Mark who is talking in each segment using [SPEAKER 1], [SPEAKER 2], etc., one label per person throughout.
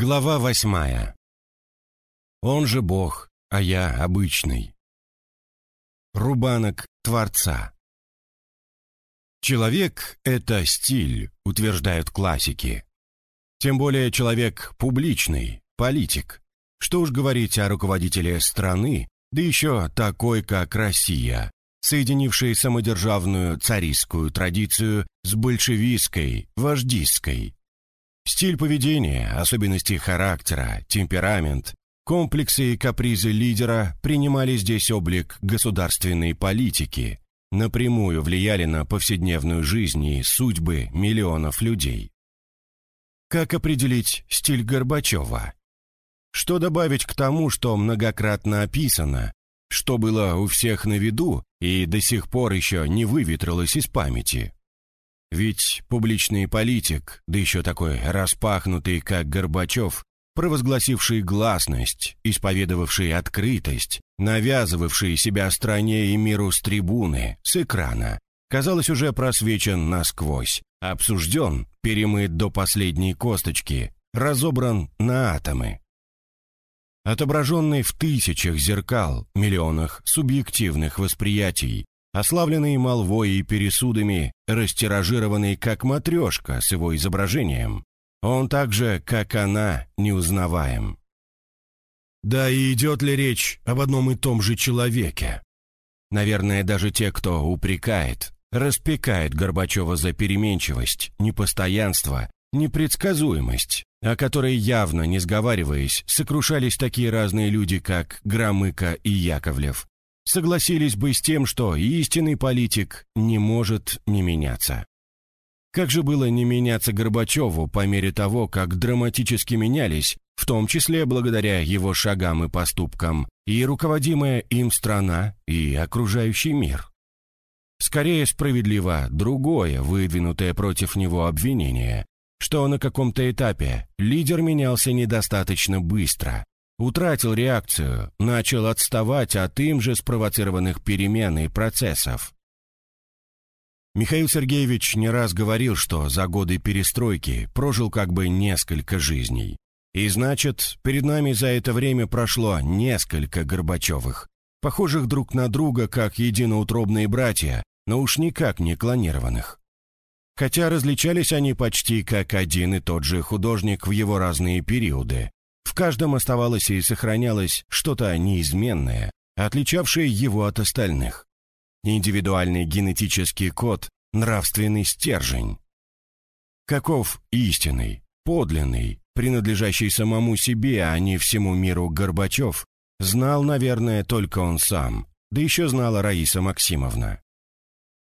[SPEAKER 1] Глава восьмая. Он же Бог, а я обычный. Рубанок Творца. Человек — это стиль, утверждают классики. Тем более человек публичный, политик. Что уж говорить о руководителе страны, да еще такой, как Россия, соединившей самодержавную царистскую традицию с большевистской, вождистской. Стиль поведения, особенности характера, темперамент, комплексы и капризы лидера принимали здесь облик государственной политики, напрямую влияли на повседневную жизнь и судьбы миллионов людей. Как определить стиль Горбачева? Что добавить к тому, что многократно описано, что было у всех на виду и до сих пор еще не выветрилось из памяти? Ведь публичный политик, да еще такой распахнутый, как Горбачев, провозгласивший гласность, исповедовавший открытость, навязывавший себя стране и миру с трибуны, с экрана, казалось, уже просвечен насквозь, обсужден, перемыт до последней косточки, разобран на атомы. Отображенный в тысячах зеркал, миллионах субъективных восприятий, ославленный молвой и пересудами, растиражированный как матрешка с его изображением, он так же, как она, неузнаваем. Да и идет ли речь об одном и том же человеке? Наверное, даже те, кто упрекает, распекает Горбачева за переменчивость, непостоянство, непредсказуемость, о которой явно, не сговариваясь, сокрушались такие разные люди, как Громыко и Яковлев, согласились бы с тем, что истинный политик не может не меняться. Как же было не меняться Горбачеву по мере того, как драматически менялись, в том числе благодаря его шагам и поступкам, и руководимая им страна, и окружающий мир? Скорее справедливо другое, выдвинутое против него обвинение, что на каком-то этапе лидер менялся недостаточно быстро, утратил реакцию, начал отставать от им же спровоцированных перемен и процессов. Михаил Сергеевич не раз говорил, что за годы перестройки прожил как бы несколько жизней. И значит, перед нами за это время прошло несколько Горбачевых, похожих друг на друга как единоутробные братья, но уж никак не клонированных. Хотя различались они почти как один и тот же художник в его разные периоды. В каждом оставалось и сохранялось что-то неизменное, отличавшее его от остальных индивидуальный генетический код, нравственный стержень. Каков истинный, подлинный, принадлежащий самому себе, а не всему миру Горбачев, знал, наверное, только он сам, да еще знала Раиса Максимовна.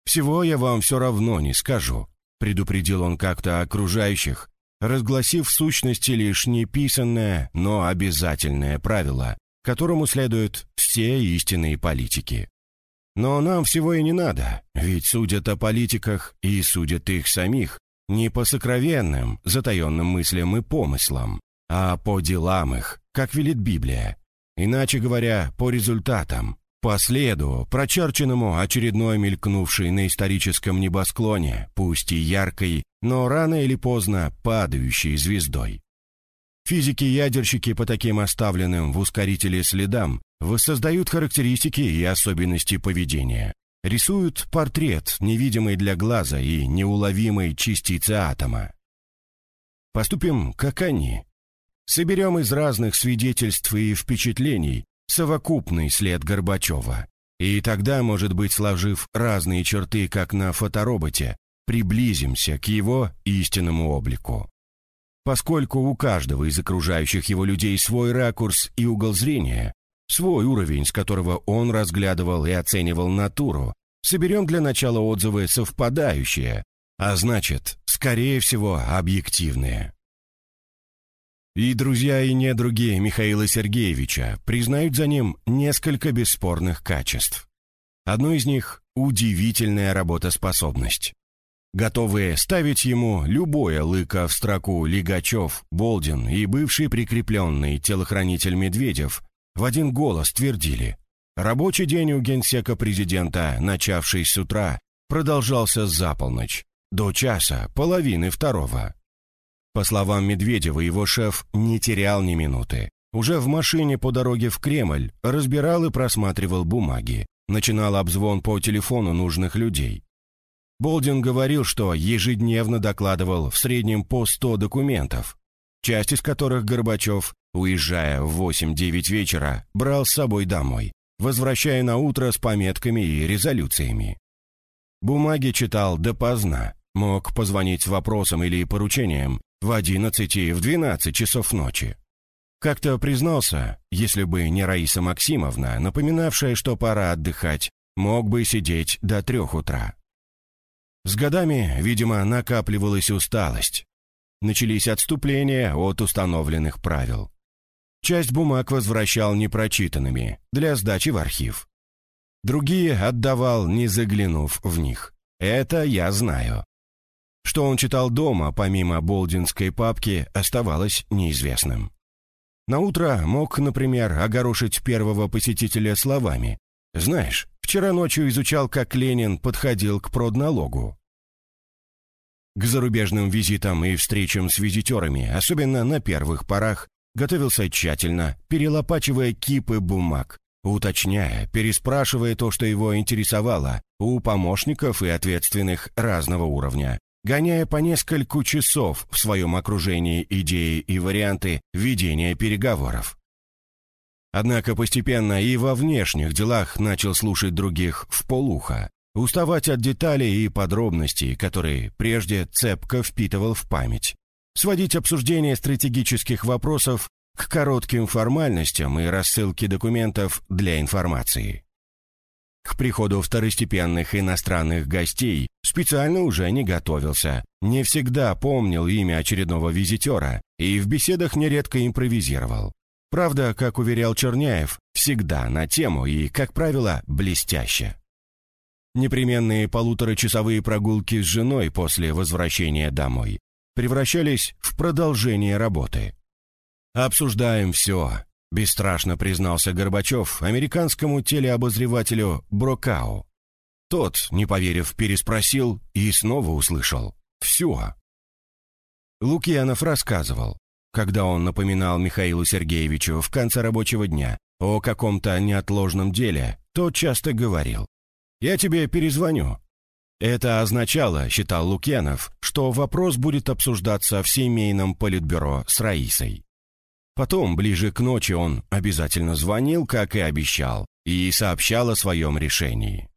[SPEAKER 1] «Всего я вам все равно не скажу», — предупредил он как-то окружающих, разгласив в сущности лишь неписанное, но обязательное правило, которому следуют все истинные политики. Но нам всего и не надо, ведь судят о политиках и судят их самих не по сокровенным, затаенным мыслям и помыслам, а по делам их, как велит Библия. Иначе говоря, по результатам, по следу, прочерченному очередной мелькнувшей на историческом небосклоне, пусть и яркой, но рано или поздно падающей звездой. Физики-ядерщики по таким оставленным в ускорителе следам воссоздают характеристики и особенности поведения. Рисуют портрет невидимой для глаза и неуловимой частицы атома. Поступим, как они. Соберем из разных свидетельств и впечатлений совокупный след Горбачева. И тогда, может быть, сложив разные черты, как на фотороботе, приблизимся к его истинному облику. Поскольку у каждого из окружающих его людей свой ракурс и угол зрения, свой уровень, с которого он разглядывал и оценивал натуру, соберем для начала отзывы совпадающие, а значит, скорее всего, объективные. И друзья, и недруги Михаила Сергеевича признают за ним несколько бесспорных качеств. Одно из них – удивительная работоспособность готовые ставить ему любое лыко в строку Лигачев, Болдин и бывший прикрепленный телохранитель Медведев в один голос твердили. Рабочий день у генсека президента, начавшись с утра, продолжался за полночь, до часа, половины второго. По словам Медведева, его шеф не терял ни минуты. Уже в машине по дороге в Кремль разбирал и просматривал бумаги, начинал обзвон по телефону нужных людей. Болдин говорил, что ежедневно докладывал в среднем по 100 документов, часть из которых Горбачев, уезжая в 8-9 вечера, брал с собой домой, возвращая на утро с пометками и резолюциями. Бумаги читал допоздна, мог позвонить с вопросом или поручением в 11 и в 12 часов ночи. Как-то признался, если бы не Раиса Максимовна, напоминавшая, что пора отдыхать, мог бы сидеть до трех утра. С годами, видимо, накапливалась усталость. Начались отступления от установленных правил. Часть бумаг возвращал непрочитанными для сдачи в архив. Другие отдавал, не заглянув в них. Это я знаю. Что он читал дома, помимо болдинской папки, оставалось неизвестным. На утро мог, например, огорошить первого посетителя словами. «Знаешь, вчера ночью изучал, как Ленин подходил к продналогу». К зарубежным визитам и встречам с визитерами, особенно на первых порах, готовился тщательно, перелопачивая кипы бумаг, уточняя, переспрашивая то, что его интересовало, у помощников и ответственных разного уровня, гоняя по нескольку часов в своем окружении идеи и варианты ведения переговоров. Однако постепенно и во внешних делах начал слушать других в полухо, уставать от деталей и подробностей, которые прежде цепко впитывал в память, сводить обсуждение стратегических вопросов к коротким формальностям и рассылке документов для информации. К приходу второстепенных иностранных гостей специально уже не готовился, не всегда помнил имя очередного визитера и в беседах нередко импровизировал. Правда, как уверял Черняев, всегда на тему и, как правило, блестяще. Непременные полуторачасовые прогулки с женой после возвращения домой превращались в продолжение работы. Обсуждаем все, Бесстрашно признался Горбачев американскому телеобозревателю Брокау. Тот, не поверив, переспросил и снова услышал. «Все». Лукьянов рассказывал, когда он напоминал Михаилу Сергеевичу в конце рабочего дня о каком-то неотложном деле, тот часто говорил «Я тебе перезвоню». Это означало, считал Лукьянов, что вопрос будет обсуждаться в семейном политбюро с Раисой. Потом, ближе к ночи, он обязательно звонил, как и обещал, и сообщал о своем решении.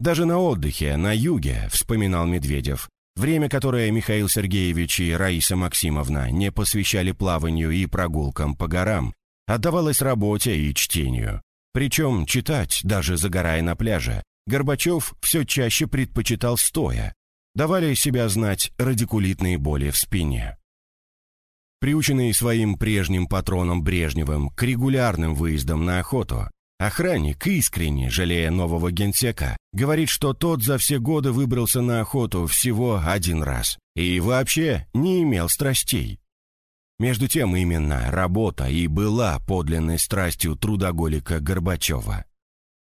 [SPEAKER 1] Даже на отдыхе, на юге, вспоминал Медведев, время, которое Михаил Сергеевич и Раиса Максимовна не посвящали плаванию и прогулкам по горам, отдавалось работе и чтению. Причем читать, даже загорая на пляже, Горбачев все чаще предпочитал стоя. Давали себя знать радикулитные боли в спине. Приученный своим прежним патроном Брежневым к регулярным выездам на охоту, охранник, искренне жалея нового генсека, говорит, что тот за все годы выбрался на охоту всего один раз и вообще не имел страстей. Между тем именно работа и была подлинной страстью трудоголика Горбачева.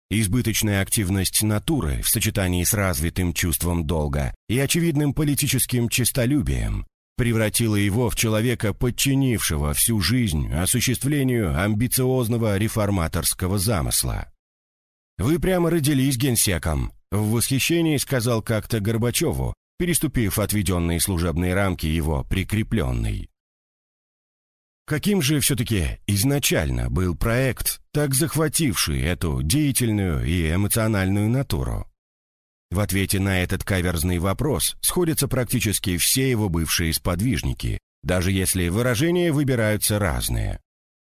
[SPEAKER 1] Избыточная активность натуры в сочетании с развитым чувством долга и очевидным политическим честолюбием превратила его в человека, подчинившего всю жизнь осуществлению амбициозного реформаторского замысла. «Вы прямо родились генсеком», — в восхищении сказал как-то Горбачеву, переступив отведенные служебные рамки его прикрепленный. Каким же все-таки изначально был проект, так захвативший эту деятельную и эмоциональную натуру? В ответе на этот каверзный вопрос сходятся практически все его бывшие сподвижники, даже если выражения выбираются разные.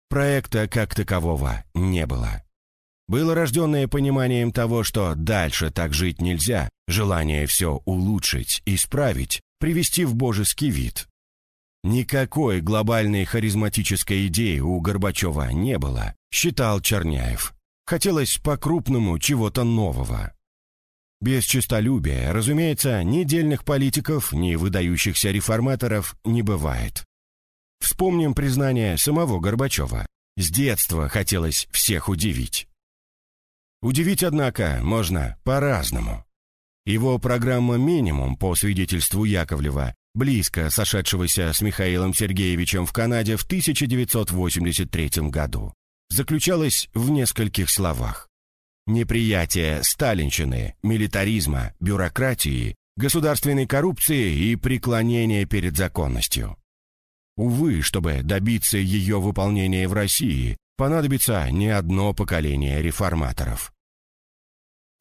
[SPEAKER 1] Проекта как такового не было. Было рожденное пониманием того, что дальше так жить нельзя, желание все улучшить, исправить, привести в божеский вид. Никакой глобальной харизматической идеи у Горбачева не было, считал Черняев. Хотелось по-крупному чего-то нового. Без честолюбия, разумеется, ни дельных политиков, ни выдающихся реформаторов не бывает. Вспомним признание самого Горбачева. С детства хотелось всех удивить. Удивить, однако, можно по-разному. Его программа «Минимум», по свидетельству Яковлева, близко сошедшегося с Михаилом Сергеевичем в Канаде в 1983 году, заключалась в нескольких словах. Неприятие сталинщины, милитаризма, бюрократии, государственной коррупции и преклонение перед законностью. Увы, чтобы добиться ее выполнения в России, понадобится не одно поколение реформаторов.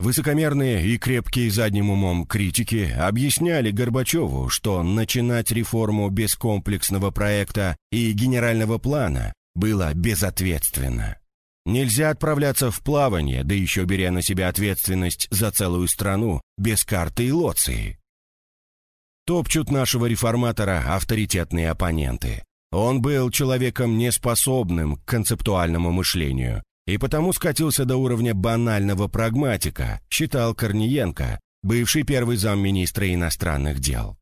[SPEAKER 1] Высокомерные и крепкие задним умом критики объясняли Горбачеву, что начинать реформу без комплексного проекта и генерального плана было безответственно. Нельзя отправляться в плавание, да еще беря на себя ответственность за целую страну, без карты и лоции. Топчут нашего реформатора авторитетные оппоненты. Он был человеком неспособным к концептуальному мышлению, и потому скатился до уровня банального прагматика, считал Корниенко, бывший первый замминистра иностранных дел.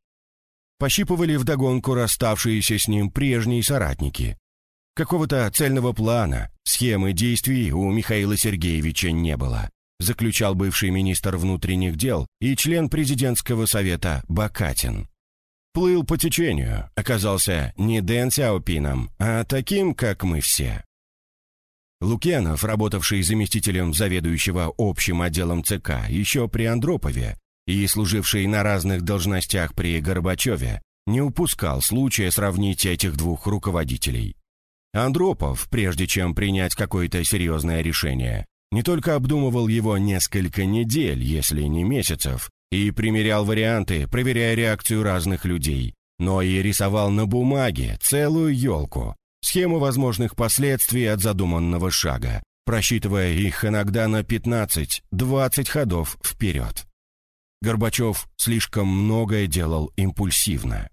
[SPEAKER 1] Пощипывали вдогонку расставшиеся с ним прежние соратники. Какого-то цельного плана, схемы действий у Михаила Сергеевича не было, заключал бывший министр внутренних дел и член президентского совета Бакатин. Плыл по течению, оказался не Дэн Сяопином, а таким, как мы все. Лукьянов, работавший заместителем заведующего общим отделом ЦК еще при Андропове и служивший на разных должностях при Горбачеве, не упускал случая сравнить этих двух руководителей. Андропов, прежде чем принять какое-то серьезное решение, не только обдумывал его несколько недель, если не месяцев, и примерял варианты, проверяя реакцию разных людей, но и рисовал на бумаге целую елку, схему возможных последствий от задуманного шага, просчитывая их иногда на 15-20 ходов вперед. Горбачев слишком многое делал импульсивно.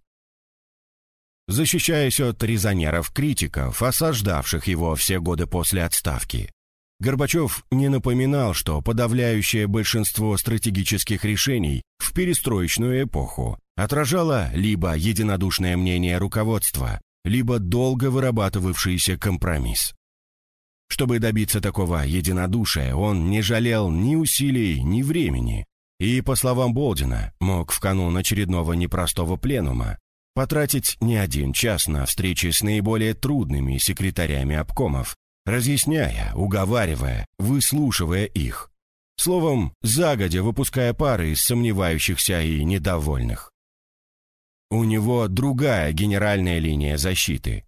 [SPEAKER 1] Защищаясь от резонеров-критиков, осаждавших его все годы после отставки, Горбачев не напоминал, что подавляющее большинство стратегических решений в перестроечную эпоху отражало либо единодушное мнение руководства, либо долго вырабатывавшийся компромисс. Чтобы добиться такого единодушия, он не жалел ни усилий, ни времени, и, по словам Болдина, мог в канун очередного непростого пленума потратить не один час на встречи с наиболее трудными секретарями обкомов, разъясняя, уговаривая, выслушивая их. Словом, загодя выпуская пары из сомневающихся и недовольных. У него другая генеральная линия защиты.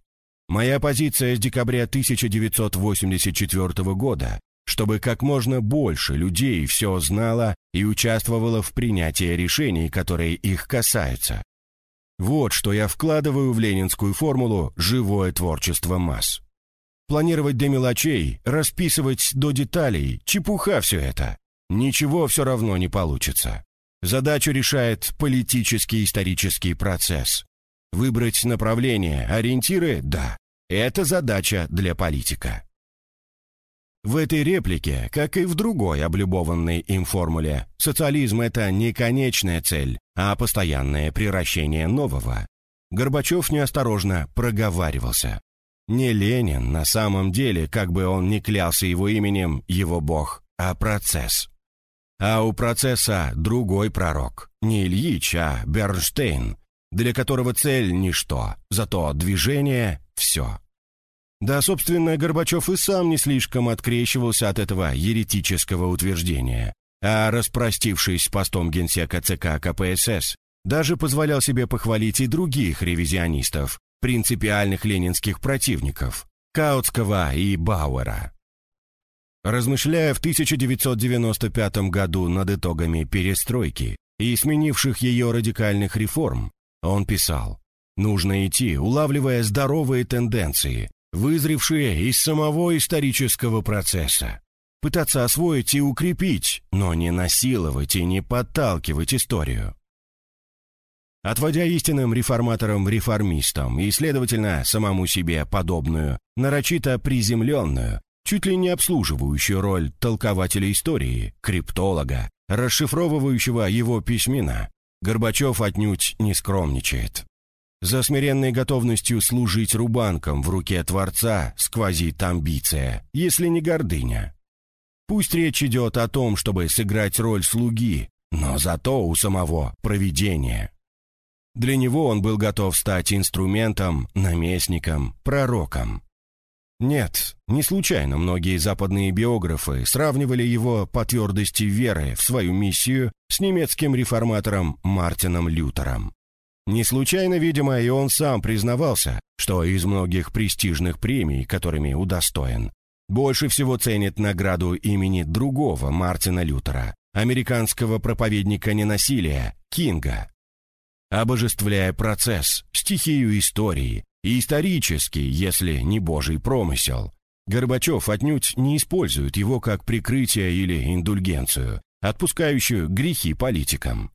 [SPEAKER 1] Моя позиция с декабря 1984 года, чтобы как можно больше людей все знало и участвовало в принятии решений, которые их касаются. Вот что я вкладываю в ленинскую формулу «живое творчество масс». Планировать до мелочей, расписывать до деталей – чепуха все это. Ничего все равно не получится. Задачу решает политический исторический процесс. Выбрать направление, ориентиры – да. Это задача для политика. В этой реплике, как и в другой облюбованной им формуле, социализм – это не конечная цель, а постоянное превращение нового. Горбачев неосторожно проговаривался. Не Ленин на самом деле, как бы он ни клялся его именем, его бог, а процесс. А у процесса другой пророк, не Ильич, а Бернштейн, для которого цель – ничто, зато движение – все. Да, собственно, Горбачев и сам не слишком открещивался от этого еретического утверждения, а, распростившись с постом генсека ЦК КПСС, даже позволял себе похвалить и других ревизионистов, принципиальных ленинских противников – Каутского и Бауэра. Размышляя в 1995 году над итогами перестройки и сменивших ее радикальных реформ, он писал, «Нужно идти, улавливая здоровые тенденции, вызревшие из самого исторического процесса. Пытаться освоить и укрепить, но не насиловать и не подталкивать историю. Отводя истинным реформаторам-реформистам и, следовательно, самому себе подобную, нарочито приземленную, чуть ли не обслуживающую роль толкователя истории, криптолога, расшифровывающего его письмена, Горбачев отнюдь не скромничает. За смиренной готовностью служить рубанком в руке Творца сквозит амбиция, если не гордыня. Пусть речь идет о том, чтобы сыграть роль слуги, но зато у самого провидения. Для него он был готов стать инструментом, наместником, пророком. Нет, не случайно многие западные биографы сравнивали его по твердости веры в свою миссию с немецким реформатором Мартином Лютером. Не случайно, видимо, и он сам признавался, что из многих престижных премий, которыми удостоен, больше всего ценит награду имени другого Мартина Лютера, американского проповедника ненасилия, Кинга. Обожествляя процесс, стихию истории, и исторический, если не божий промысел. Горбачев отнюдь не использует его как прикрытие или индульгенцию, отпускающую грехи политикам.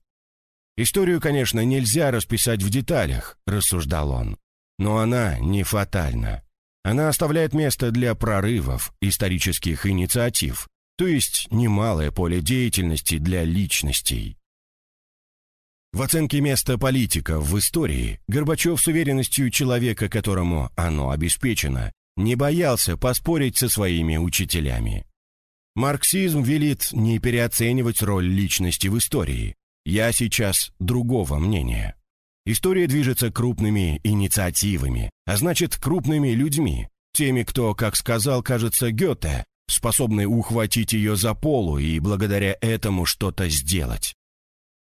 [SPEAKER 1] «Историю, конечно, нельзя расписать в деталях», — рассуждал он, «но она не фатальна. Она оставляет место для прорывов, исторических инициатив, то есть немалое поле деятельности для личностей. В оценке места политика в истории Горбачев с уверенностью человека, которому оно обеспечено, не боялся поспорить со своими учителями. Марксизм велит не переоценивать роль личности в истории. Я сейчас другого мнения. История движется крупными инициативами, а значит крупными людьми, теми, кто, как сказал, кажется, Гёте, способны ухватить ее за полу и благодаря этому что-то сделать.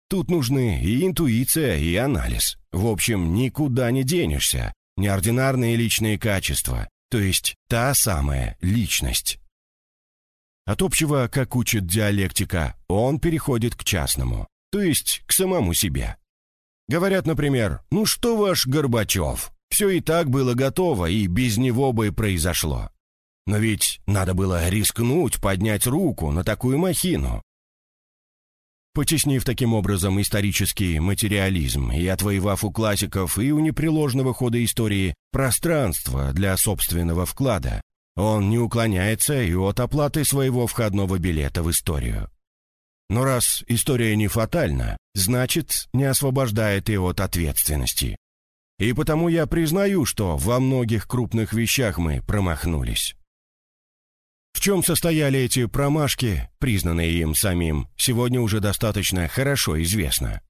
[SPEAKER 1] Тут нужны и интуиция, и анализ. В общем, никуда не денешься. Неординарные личные качества, то есть та самая личность. От общего, как учит диалектика, он переходит к частному, то есть к самому себе. Говорят, например, «Ну что ваш Горбачев? Все и так было готово, и без него бы произошло». Но ведь надо было рискнуть поднять руку на такую махину потеснив таким образом исторический материализм и отвоевав у классиков и у непреложного хода истории пространство для собственного вклада, он не уклоняется и от оплаты своего входного билета в историю. Но раз история не фатальна, значит, не освобождает и от ответственности. И потому я признаю, что во многих крупных вещах мы промахнулись. В чем состояли эти промашки, признанные им самим, сегодня уже достаточно хорошо известно.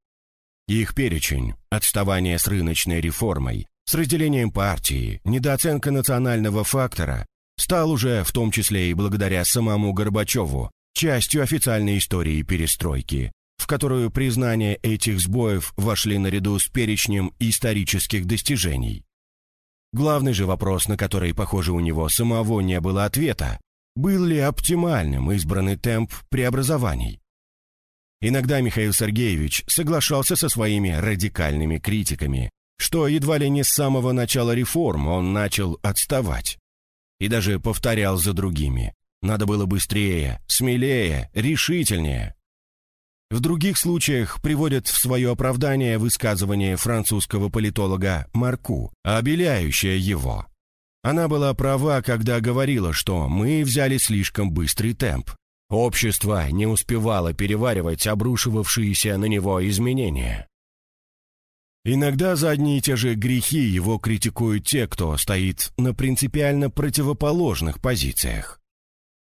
[SPEAKER 1] Их перечень, отставание с рыночной реформой, с разделением партии, недооценка национального фактора, стал уже, в том числе и благодаря самому Горбачеву, частью официальной истории перестройки, в которую признание этих сбоев вошли наряду с перечнем исторических достижений. Главный же вопрос, на который, похоже, у него самого не было ответа, был ли оптимальным избранный темп преобразований. Иногда Михаил Сергеевич соглашался со своими радикальными критиками, что едва ли не с самого начала реформ он начал отставать. И даже повторял за другими. Надо было быстрее, смелее, решительнее. В других случаях приводят в свое оправдание высказывание французского политолога Марку, обеляющее его. Она была права, когда говорила, что мы взяли слишком быстрый темп. Общество не успевало переваривать обрушивавшиеся на него изменения. Иногда за одни и те же грехи его критикуют те, кто стоит на принципиально противоположных позициях.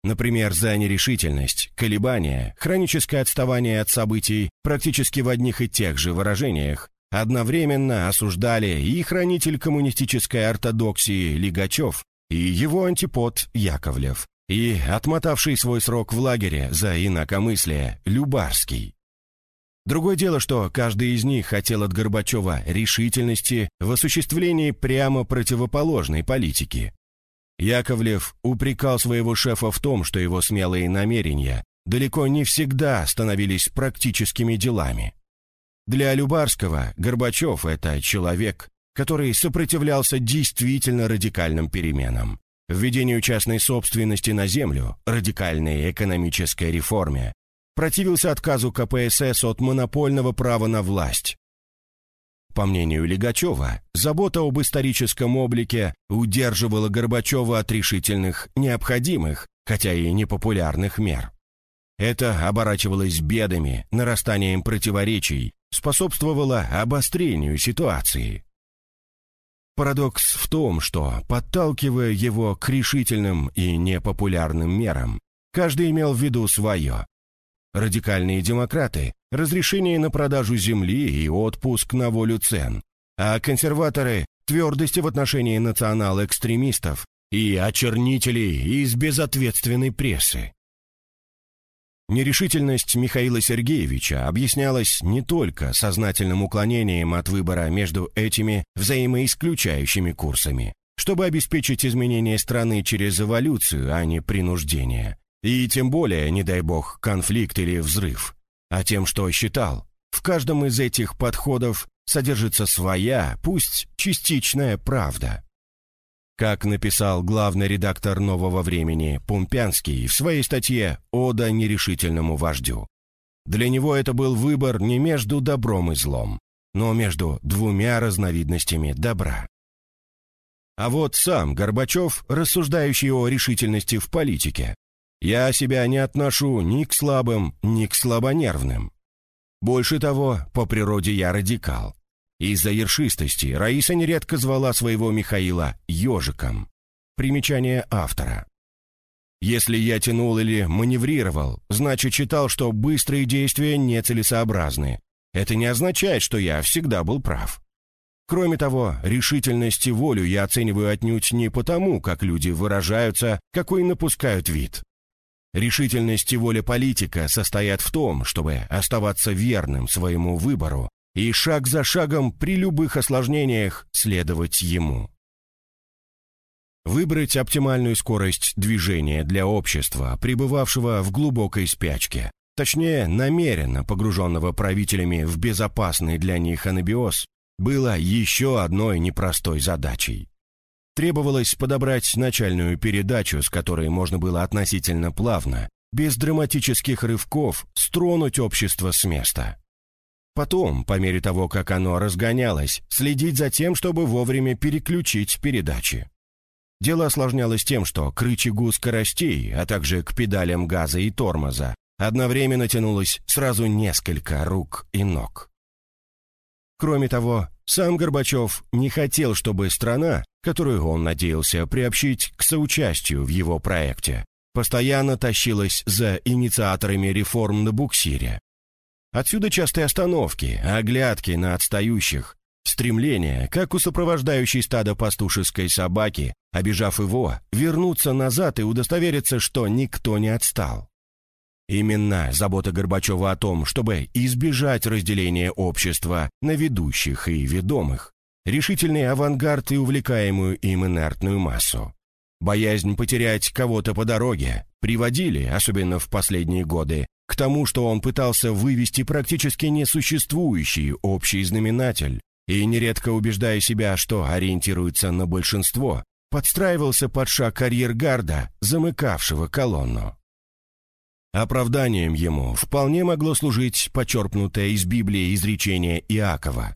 [SPEAKER 1] Например, за нерешительность, колебания, хроническое отставание от событий практически в одних и тех же выражениях Одновременно осуждали и хранитель коммунистической ортодоксии Лигачев, и его антипод Яковлев, и отмотавший свой срок в лагере за инакомыслие Любарский. Другое дело, что каждый из них хотел от Горбачева решительности в осуществлении прямо противоположной политики. Яковлев упрекал своего шефа в том, что его смелые намерения далеко не всегда становились практическими делами. Для Любарского Горбачев – это человек, который сопротивлялся действительно радикальным переменам, введению частной собственности на землю, радикальной экономической реформе, противился отказу КПСС от монопольного права на власть. По мнению Легачева, забота об историческом облике удерживала Горбачева от решительных, необходимых, хотя и непопулярных мер. Это оборачивалось бедами, нарастанием противоречий, способствовало обострению ситуации. Парадокс в том, что, подталкивая его к решительным и непопулярным мерам, каждый имел в виду свое. Радикальные демократы разрешение на продажу земли и отпуск на волю цен, а консерваторы – твердости в отношении национал-экстремистов и очернителей из безответственной прессы. Нерешительность Михаила Сергеевича объяснялась не только сознательным уклонением от выбора между этими взаимоисключающими курсами, чтобы обеспечить изменение страны через эволюцию, а не принуждение, и тем более, не дай бог, конфликт или взрыв, а тем, что считал, в каждом из этих подходов содержится своя, пусть частичная правда. Как написал главный редактор «Нового времени» Пумпянский в своей статье «Ода нерешительному вождю». Для него это был выбор не между добром и злом, но между двумя разновидностями добра. А вот сам Горбачев, рассуждающий о решительности в политике, я себя не отношу ни к слабым, ни к слабонервным. Больше того, по природе я радикал. Из-за ершистости Раиса нередко звала своего Михаила «ежиком». Примечание автора. Если я тянул или маневрировал, значит считал, что быстрые действия нецелесообразны. Это не означает, что я всегда был прав. Кроме того, решительность и волю я оцениваю отнюдь не потому, как люди выражаются, какой напускают вид. Решительность и воля политика состоят в том, чтобы оставаться верным своему выбору и шаг за шагом при любых осложнениях следовать ему. Выбрать оптимальную скорость движения для общества, пребывавшего в глубокой спячке, точнее, намеренно погруженного правителями в безопасный для них анабиоз, было еще одной непростой задачей. Требовалось подобрать начальную передачу, с которой можно было относительно плавно, без драматических рывков, стронуть общество с места. Потом, по мере того, как оно разгонялось, следить за тем, чтобы вовремя переключить передачи. Дело осложнялось тем, что к рычагу скоростей, а также к педалям газа и тормоза одновременно тянулось сразу несколько рук и ног. Кроме того, сам Горбачев не хотел, чтобы страна, которую он надеялся приобщить к соучастию в его проекте, постоянно тащилась за инициаторами реформ на буксире. Отсюда частые остановки, оглядки на отстающих, стремление, как у сопровождающей стада пастушеской собаки, обижав его, вернуться назад и удостовериться, что никто не отстал. Именно забота Горбачева о том, чтобы избежать разделения общества на ведущих и ведомых, решительный авангард и увлекаемую им инертную массу. Боязнь потерять кого-то по дороге приводили, особенно в последние годы, к тому, что он пытался вывести практически несуществующий общий знаменатель и, нередко убеждая себя, что ориентируется на большинство, подстраивался под шаг карьергарда, замыкавшего колонну. Оправданием ему вполне могло служить почерпнутое из Библии изречение Иакова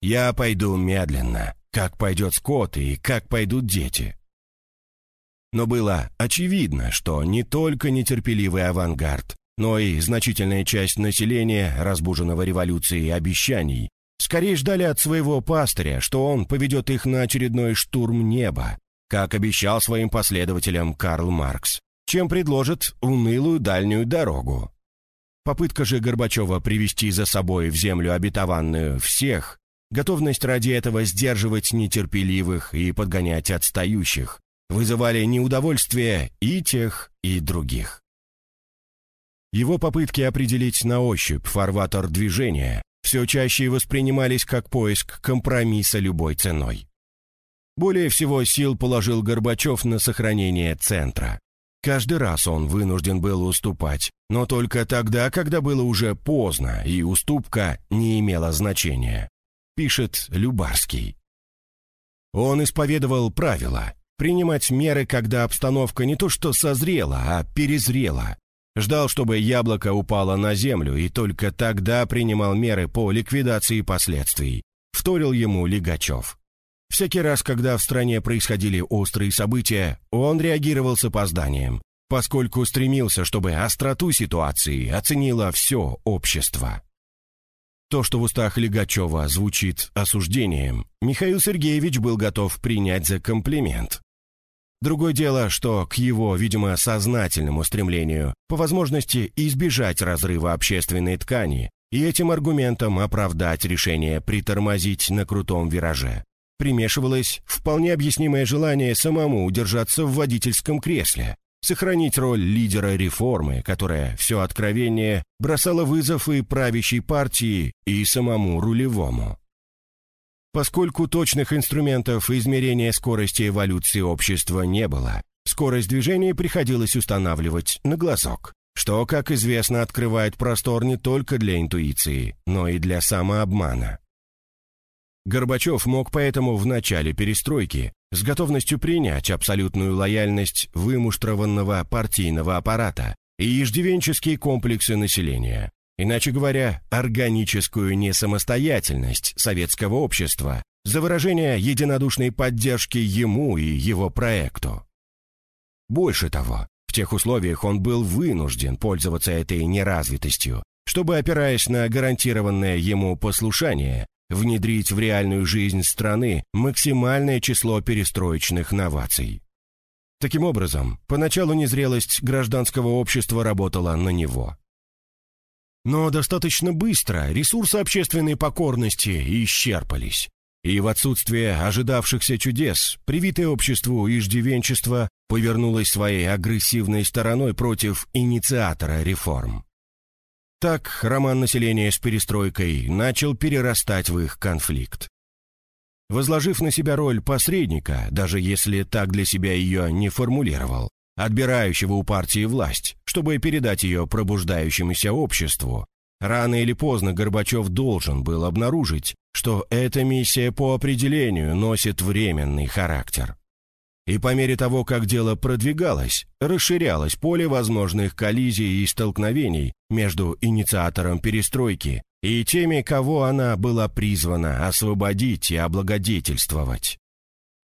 [SPEAKER 1] «Я пойду медленно, как пойдет скот и как пойдут дети». Но было очевидно, что не только нетерпеливый авангард, но и значительная часть населения, разбуженного революцией обещаний, скорее ждали от своего пастыря, что он поведет их на очередной штурм неба, как обещал своим последователям Карл Маркс, чем предложит унылую дальнюю дорогу. Попытка же Горбачева привести за собой в землю обетованную всех, готовность ради этого сдерживать нетерпеливых и подгонять отстающих, вызывали неудовольствие и тех, и других. Его попытки определить на ощупь фарватер движения все чаще воспринимались как поиск компромисса любой ценой. Более всего сил положил Горбачев на сохранение центра. Каждый раз он вынужден был уступать, но только тогда, когда было уже поздно, и уступка не имела значения, пишет Любарский. Он исповедовал правила принимать меры, когда обстановка не то что созрела, а перезрела, Ждал, чтобы яблоко упало на землю, и только тогда принимал меры по ликвидации последствий. Вторил ему Лигачев. Всякий раз, когда в стране происходили острые события, он реагировал с опозданием, поскольку стремился, чтобы остроту ситуации оценило все общество. То, что в устах Лигачева звучит осуждением, Михаил Сергеевич был готов принять за комплимент. Другое дело, что к его, видимо, сознательному стремлению, по возможности избежать разрыва общественной ткани, и этим аргументом оправдать решение притормозить на крутом вираже примешивалось вполне объяснимое желание самому удержаться в водительском кресле, сохранить роль лидера реформы, которая все откровение бросала вызов и правящей партии, и самому рулевому. Поскольку точных инструментов измерения скорости эволюции общества не было, скорость движения приходилось устанавливать на глазок, что, как известно, открывает простор не только для интуиции, но и для самообмана. Горбачев мог поэтому в начале перестройки с готовностью принять абсолютную лояльность вымуштрованного партийного аппарата и иждивенческие комплексы населения, иначе говоря, органическую несамостоятельность советского общества за выражение единодушной поддержки ему и его проекту. Больше того, в тех условиях он был вынужден пользоваться этой неразвитостью, чтобы, опираясь на гарантированное ему послушание, внедрить в реальную жизнь страны максимальное число перестроечных новаций. Таким образом, поначалу незрелость гражданского общества работала на него. Но достаточно быстро ресурсы общественной покорности исчерпались, и в отсутствие ожидавшихся чудес привитое обществу иждивенчество повернулось своей агрессивной стороной против инициатора реформ. Так роман населения с перестройкой начал перерастать в их конфликт. Возложив на себя роль посредника, даже если так для себя ее не формулировал, отбирающего у партии власть, чтобы передать ее пробуждающемуся обществу, рано или поздно Горбачев должен был обнаружить, что эта миссия по определению носит временный характер. И по мере того, как дело продвигалось, расширялось поле возможных коллизий и столкновений между инициатором перестройки и теми, кого она была призвана освободить и облагодетельствовать.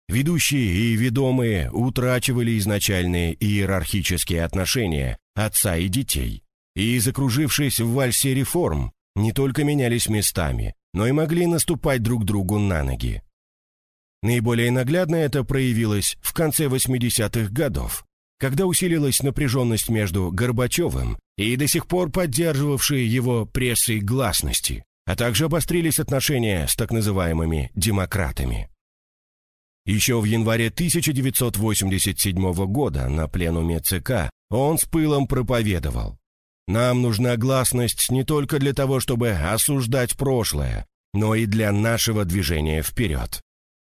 [SPEAKER 1] Ведущие и ведомые утрачивали изначальные иерархические отношения отца и детей, и, закружившись в вальсе реформ, не только менялись местами, но и могли наступать друг другу на ноги. Наиболее наглядно это проявилось в конце 80-х годов, когда усилилась напряженность между Горбачевым и до сих пор поддерживавшей его прессой гласности, а также обострились отношения с так называемыми «демократами». Еще в январе 1987 года на пленуме ЦК он с пылом проповедовал. «Нам нужна гласность не только для того, чтобы осуждать прошлое, но и для нашего движения вперед.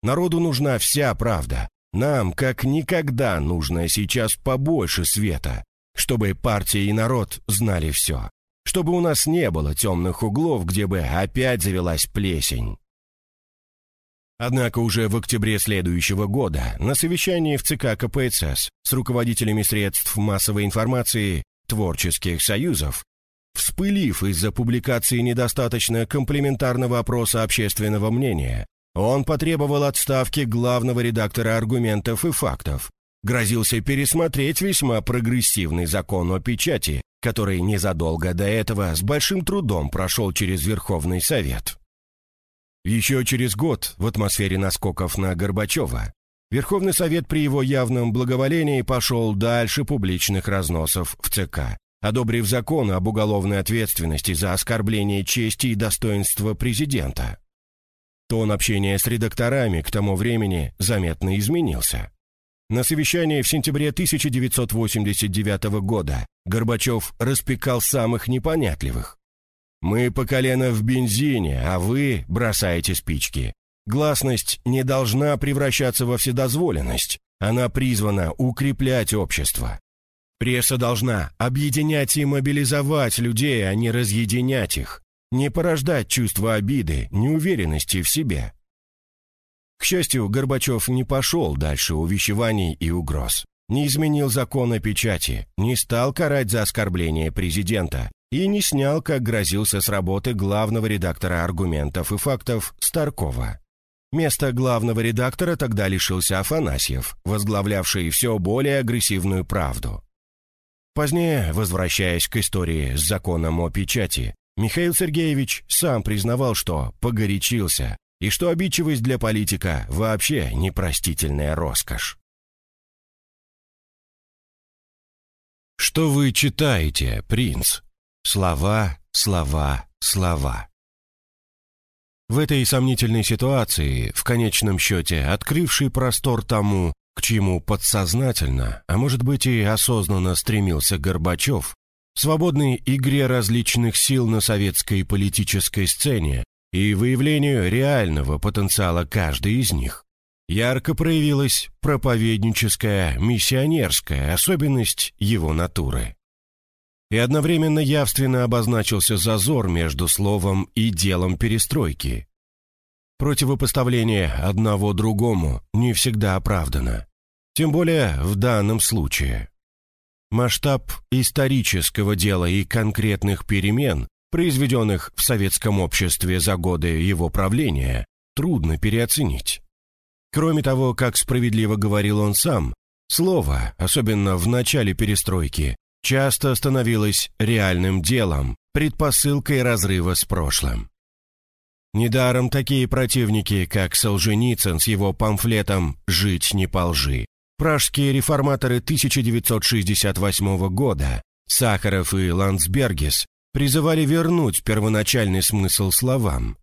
[SPEAKER 1] Народу нужна вся правда. Нам, как никогда, нужно сейчас побольше света, чтобы партия и народ знали все. Чтобы у нас не было темных углов, где бы опять завелась плесень. Однако уже в октябре следующего года на совещании в ЦК КПСС с руководителями средств массовой информации творческих союзов, вспылив из-за публикации недостаточно комплементарного опроса общественного мнения, он потребовал отставки главного редактора аргументов и фактов, грозился пересмотреть весьма прогрессивный закон о печати, который незадолго до этого с большим трудом прошел через Верховный Совет. Еще через год, в атмосфере наскоков на Горбачева, Верховный Совет при его явном благоволении пошел дальше публичных разносов в ЦК, одобрив закон об уголовной ответственности за оскорбление чести и достоинства президента. Тон общения с редакторами к тому времени заметно изменился. На совещании в сентябре 1989 года Горбачев распекал самых непонятливых. «Мы по колено в бензине, а вы бросаете спички. Гласность не должна превращаться во вседозволенность. Она призвана укреплять общество. Пресса должна объединять и мобилизовать людей, а не разъединять их не порождать чувство обиды, неуверенности в себе. К счастью, Горбачев не пошел дальше увещеваний и угроз, не изменил закон о печати, не стал карать за оскорбление президента и не снял, как грозился с работы главного редактора аргументов и фактов Старкова. Место главного редактора тогда лишился Афанасьев, возглавлявший все более агрессивную правду. Позднее, возвращаясь к истории с законом о печати, Михаил Сергеевич сам признавал, что погорячился, и что обидчивость для политика вообще непростительная роскошь. Что вы читаете, принц? Слова слова, слова. В этой сомнительной ситуации, в конечном счете, открывший простор тому, к чему подсознательно, а может быть и осознанно стремился Горбачев, свободной игре различных сил на советской политической сцене и выявлению реального потенциала каждой из них, ярко проявилась проповедническая, миссионерская особенность его натуры. И одновременно явственно обозначился зазор между словом и делом перестройки. Противопоставление одного другому не всегда оправдано. Тем более в данном случае. Масштаб исторического дела и конкретных перемен, произведенных в советском обществе за годы его правления, трудно переоценить. Кроме того, как справедливо говорил он сам, слово, особенно в начале перестройки, часто становилось реальным делом, предпосылкой разрыва с прошлым. Недаром такие противники, как Солженицын с его памфлетом «Жить не по лжи», пражские реформаторы 1968 года, Сахаров и Ландсбергес, призывали вернуть первоначальный смысл словам,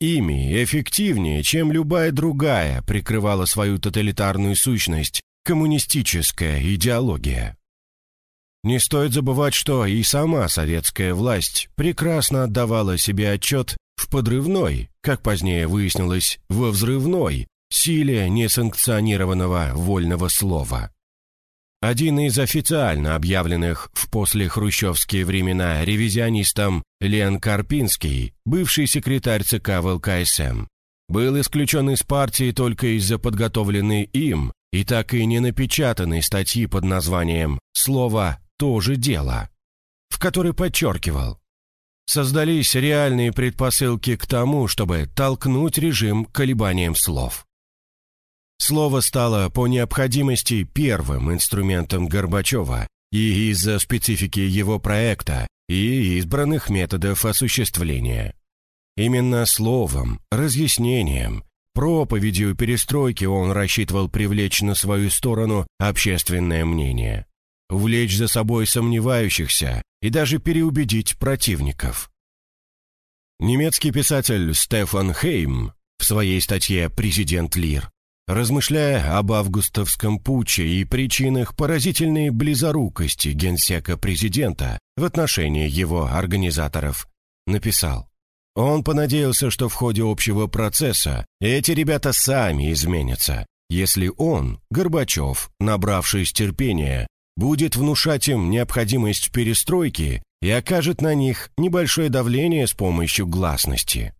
[SPEAKER 1] Ими эффективнее, чем любая другая прикрывала свою тоталитарную сущность коммунистическая идеология. Не стоит забывать, что и сама советская власть прекрасно отдавала себе отчет в подрывной, как позднее выяснилось, во взрывной силе несанкционированного вольного слова. Один из официально объявленных в послехрущевские времена ревизионистом Лен Карпинский, бывший секретарь ЦК ВЛКСМ, был исключен из партии только из-за подготовленной им и так и не напечатанной статьи под названием «Слово «то же дело», в которой подчеркивал, создались реальные предпосылки к тому, чтобы толкнуть режим колебанием слов. Слово стало по необходимости первым инструментом Горбачева и из-за специфики его проекта и избранных методов осуществления. Именно словом, разъяснением, проповедью перестройки он рассчитывал привлечь на свою сторону общественное мнение, увлечь за собой сомневающихся и даже переубедить противников. Немецкий писатель Стефан Хейм в своей статье «Президент Лир» размышляя об августовском путче и причинах поразительной близорукости генсека президента в отношении его организаторов, написал. Он понадеялся, что в ходе общего процесса эти ребята сами изменятся, если он, Горбачев, набравшись терпения, будет внушать им необходимость перестройки и окажет на них небольшое давление с помощью гласности.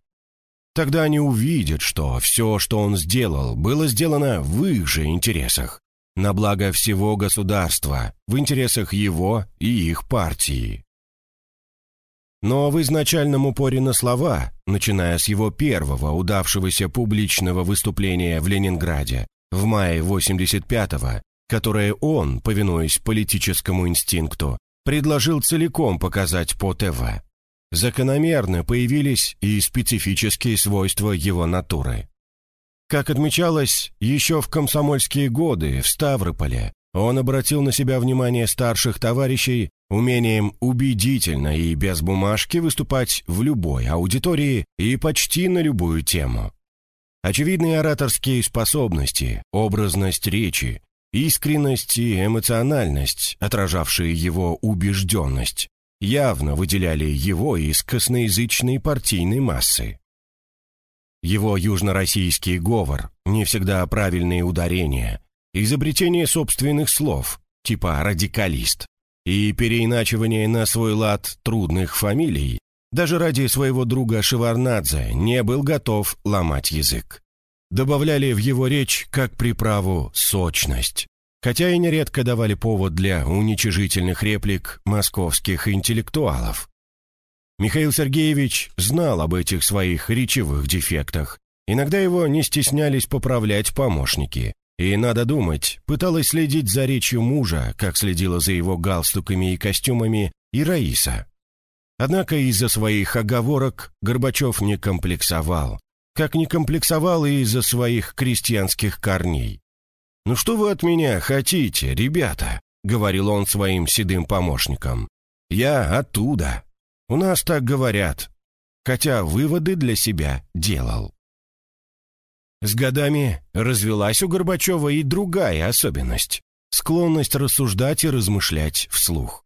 [SPEAKER 1] Тогда они увидят, что все, что он сделал, было сделано в их же интересах, на благо всего государства, в интересах его и их партии. Но в изначальном упоре на слова, начиная с его первого удавшегося публичного выступления в Ленинграде в мае 85-го, которое он, повинуясь политическому инстинкту, предложил целиком показать по ТВ, закономерно появились и специфические свойства его натуры. Как отмечалось, еще в комсомольские годы в Ставрополе он обратил на себя внимание старших товарищей умением убедительно и без бумажки выступать в любой аудитории и почти на любую тему. Очевидные ораторские способности, образность речи, искренность и эмоциональность, отражавшие его убежденность, явно выделяли его из косноязычной партийной массы. Его южнороссийский говор, не всегда правильные ударения, изобретение собственных слов, типа «радикалист», и переиначивание на свой лад трудных фамилий, даже ради своего друга Шеварнадзе не был готов ломать язык. Добавляли в его речь как приправу сочность, хотя и нередко давали повод для уничижительных реплик московских интеллектуалов. Михаил Сергеевич знал об этих своих речевых дефектах. Иногда его не стеснялись поправлять помощники. И, надо думать, пыталась следить за речью мужа, как следила за его галстуками и костюмами и Раиса. Однако из-за своих оговорок Горбачев не комплексовал, как не комплексовал и из-за своих крестьянских корней. «Ну что вы от меня хотите, ребята?» — говорил он своим седым помощникам. «Я оттуда». У нас так говорят, хотя выводы для себя делал. С годами развелась у Горбачева и другая особенность – склонность рассуждать и размышлять вслух.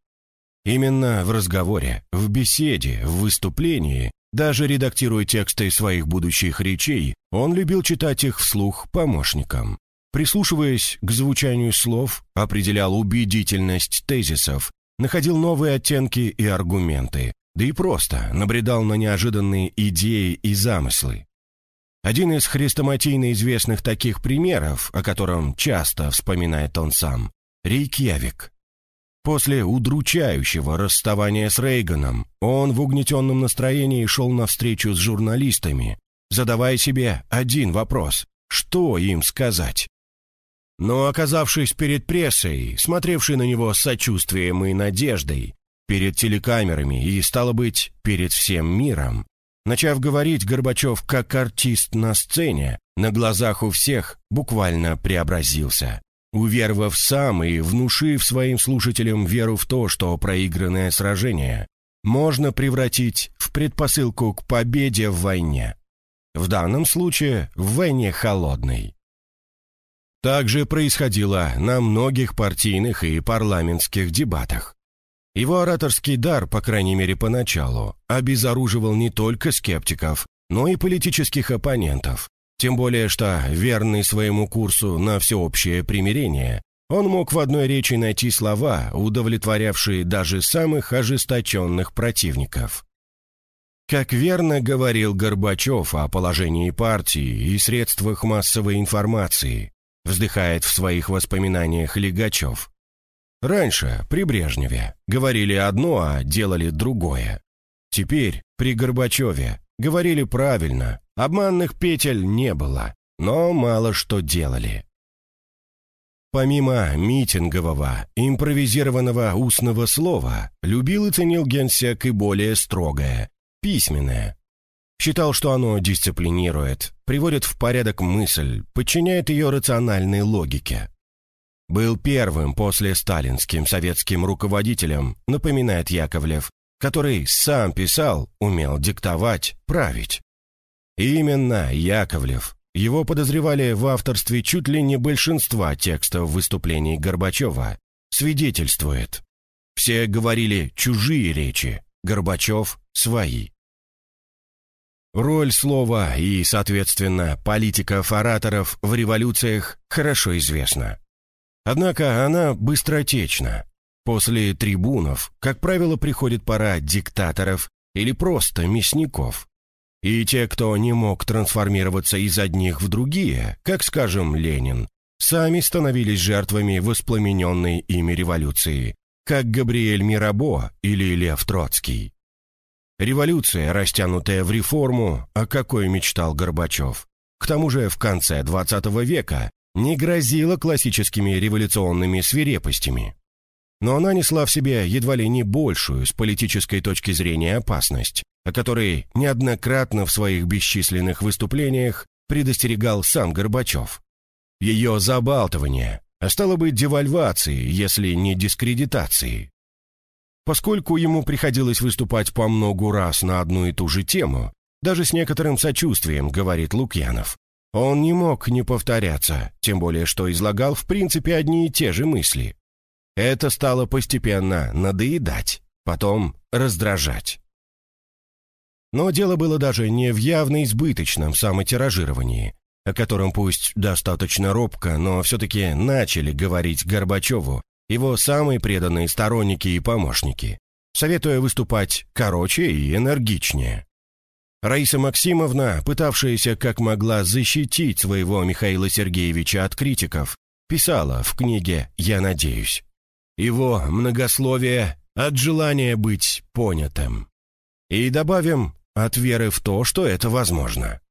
[SPEAKER 1] Именно в разговоре, в беседе, в выступлении, даже редактируя тексты своих будущих речей, он любил читать их вслух помощникам. Прислушиваясь к звучанию слов, определял убедительность тезисов, находил новые оттенки и аргументы, да и просто набредал на неожиданные идеи и замыслы. Один из хрестоматийно известных таких примеров, о котором часто вспоминает он сам, Рейкьявик. После удручающего расставания с Рейганом он в угнетенном настроении шел навстречу с журналистами, задавая себе один вопрос – что им сказать? Но оказавшись перед прессой, смотревшей на него с сочувствием и надеждой, перед телекамерами и, стало быть, перед всем миром, начав говорить Горбачев как артист на сцене, на глазах у всех буквально преобразился уверовав сам и внушив своим слушателям веру в то, что проигранное сражение можно превратить в предпосылку к победе в войне. В данном случае в войне холодной. Так же происходило на многих партийных и парламентских дебатах. Его ораторский дар, по крайней мере поначалу, обезоруживал не только скептиков, но и политических оппонентов, тем более, что, верный своему курсу на всеобщее примирение, он мог в одной речи найти слова, удовлетворявшие даже самых ожесточенных противников. Как верно говорил Горбачев о положении партии и средствах массовой информации, вздыхает в своих воспоминаниях Легачев. Раньше, при Брежневе, говорили одно, а делали другое. Теперь, при Горбачеве, говорили правильно, Обманных петель не было, но мало что делали. Помимо митингового, импровизированного устного слова, любил и ценил генсек и более строгое, письменное. Считал, что оно дисциплинирует, приводит в порядок мысль, подчиняет ее рациональной логике. Был первым после сталинским советским руководителем, напоминает Яковлев, который сам писал, умел диктовать, править. Именно Яковлев. Его подозревали в авторстве чуть ли не большинства текстов выступлений Горбачева. Свидетельствует. Все говорили чужие речи, Горбачев – свои. Роль слова и, соответственно, политиков-ораторов в революциях хорошо известна. Однако она быстротечна. После трибунов, как правило, приходит пора диктаторов или просто мясников. И те, кто не мог трансформироваться из одних в другие, как, скажем, Ленин, сами становились жертвами воспламененной ими революции, как Габриэль Мирабо или Лев Троцкий. Революция, растянутая в реформу, о какой мечтал Горбачев, к тому же в конце XX века, не грозила классическими революционными свирепостями. Но она несла в себе едва ли не большую с политической точки зрения опасность, о которой неоднократно в своих бесчисленных выступлениях предостерегал сам Горбачев. Ее забалтывание, а стало быть девальвации, если не дискредитации. Поскольку ему приходилось выступать по многу раз на одну и ту же тему, даже с некоторым сочувствием, говорит Лукьянов, он не мог не повторяться, тем более что излагал в принципе одни и те же мысли. Это стало постепенно надоедать, потом раздражать. Но дело было даже не в явно избыточном самотиражировании, о котором пусть достаточно робко, но все-таки начали говорить Горбачеву его самые преданные сторонники и помощники, советуя выступать короче и энергичнее. Раиса Максимовна, пытавшаяся как могла защитить своего Михаила Сергеевича от критиков, писала в книге «Я надеюсь». Его многословие от желания быть понятым. И добавим, от веры в то, что это возможно.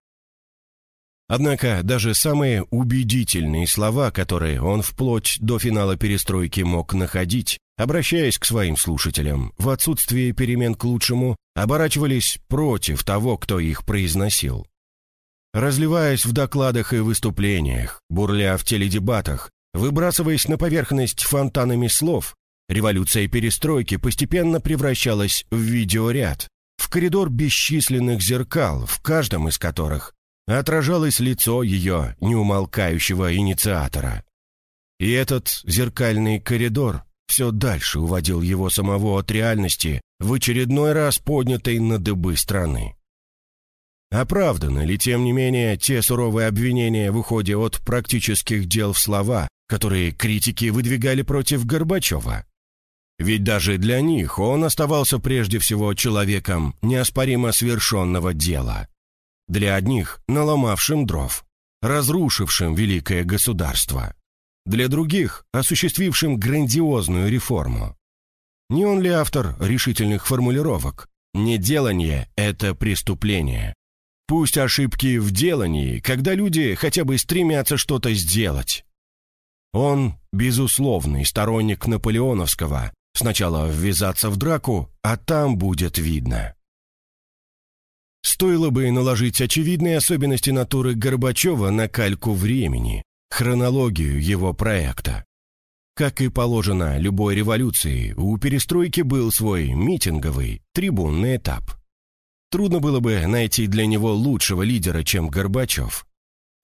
[SPEAKER 1] Однако даже самые убедительные слова, которые он вплоть до финала перестройки мог находить, обращаясь к своим слушателям, в отсутствие перемен к лучшему, оборачивались против того, кто их произносил. Разливаясь в докладах и выступлениях, бурля в теледебатах, выбрасываясь на поверхность фонтанами слов, Революция перестройки постепенно превращалась в видеоряд, в коридор бесчисленных зеркал, в каждом из которых отражалось лицо ее неумолкающего инициатора. И этот зеркальный коридор все дальше уводил его самого от реальности в очередной раз поднятой на дыбы страны. Оправданы ли, тем не менее, те суровые обвинения в уходе от практических дел в слова, которые критики выдвигали против Горбачева? Ведь даже для них он оставался прежде всего человеком неоспоримо свершенного дела. Для одних – наломавшим дров, разрушившим великое государство. Для других – осуществившим грандиозную реформу. Не он ли автор решительных формулировок? Неделание – это преступление. Пусть ошибки в делании, когда люди хотя бы стремятся что-то сделать. Он – безусловный сторонник наполеоновского Сначала ввязаться в драку, а там будет видно. Стоило бы наложить очевидные особенности натуры Горбачева на кальку времени, хронологию его проекта. Как и положено любой революции, у перестройки был свой митинговый, трибунный этап. Трудно было бы найти для него лучшего лидера, чем Горбачев.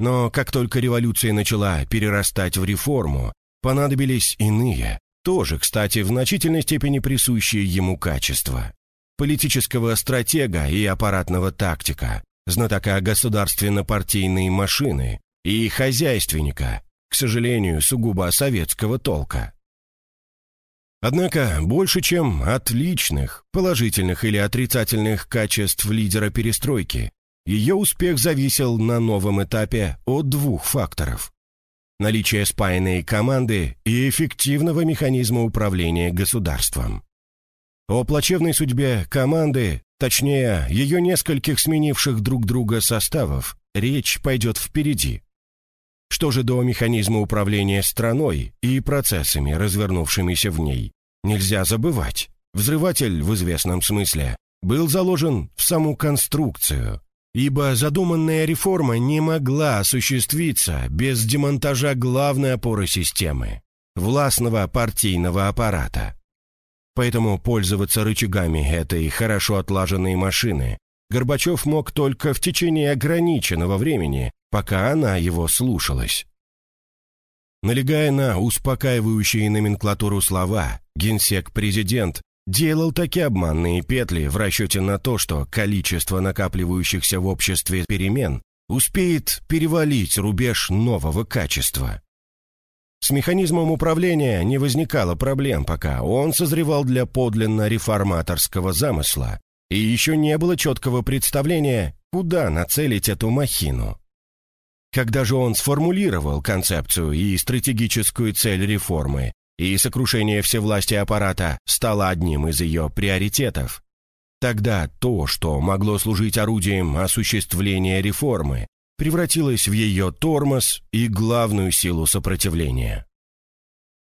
[SPEAKER 1] Но как только революция начала перерастать в реформу, понадобились иные, тоже, кстати, в значительной степени присущие ему качества. Политического стратега и аппаратного тактика, знатока государственно-партийной машины и хозяйственника, к сожалению, сугубо советского толка. Однако больше, чем отличных, положительных или отрицательных качеств лидера перестройки, ее успех зависел на новом этапе от двух факторов наличие спаянной команды и эффективного механизма управления государством. О плачевной судьбе команды, точнее, ее нескольких сменивших друг друга составов, речь пойдет впереди. Что же до механизма управления страной и процессами, развернувшимися в ней, нельзя забывать. Взрыватель, в известном смысле, был заложен в саму конструкцию, ибо задуманная реформа не могла осуществиться без демонтажа главной опоры системы – властного партийного аппарата. Поэтому пользоваться рычагами этой хорошо отлаженной машины Горбачев мог только в течение ограниченного времени, пока она его слушалась. Налегая на успокаивающие номенклатуру слова, генсек-президент делал такие обманные петли в расчете на то, что количество накапливающихся в обществе перемен успеет перевалить рубеж нового качества. С механизмом управления не возникало проблем, пока он созревал для подлинно реформаторского замысла, и еще не было четкого представления, куда нацелить эту махину. Когда же он сформулировал концепцию и стратегическую цель реформы и сокрушение всевластия аппарата стало одним из ее приоритетов. Тогда то, что могло служить орудием осуществления реформы, превратилось в ее тормоз и главную силу сопротивления.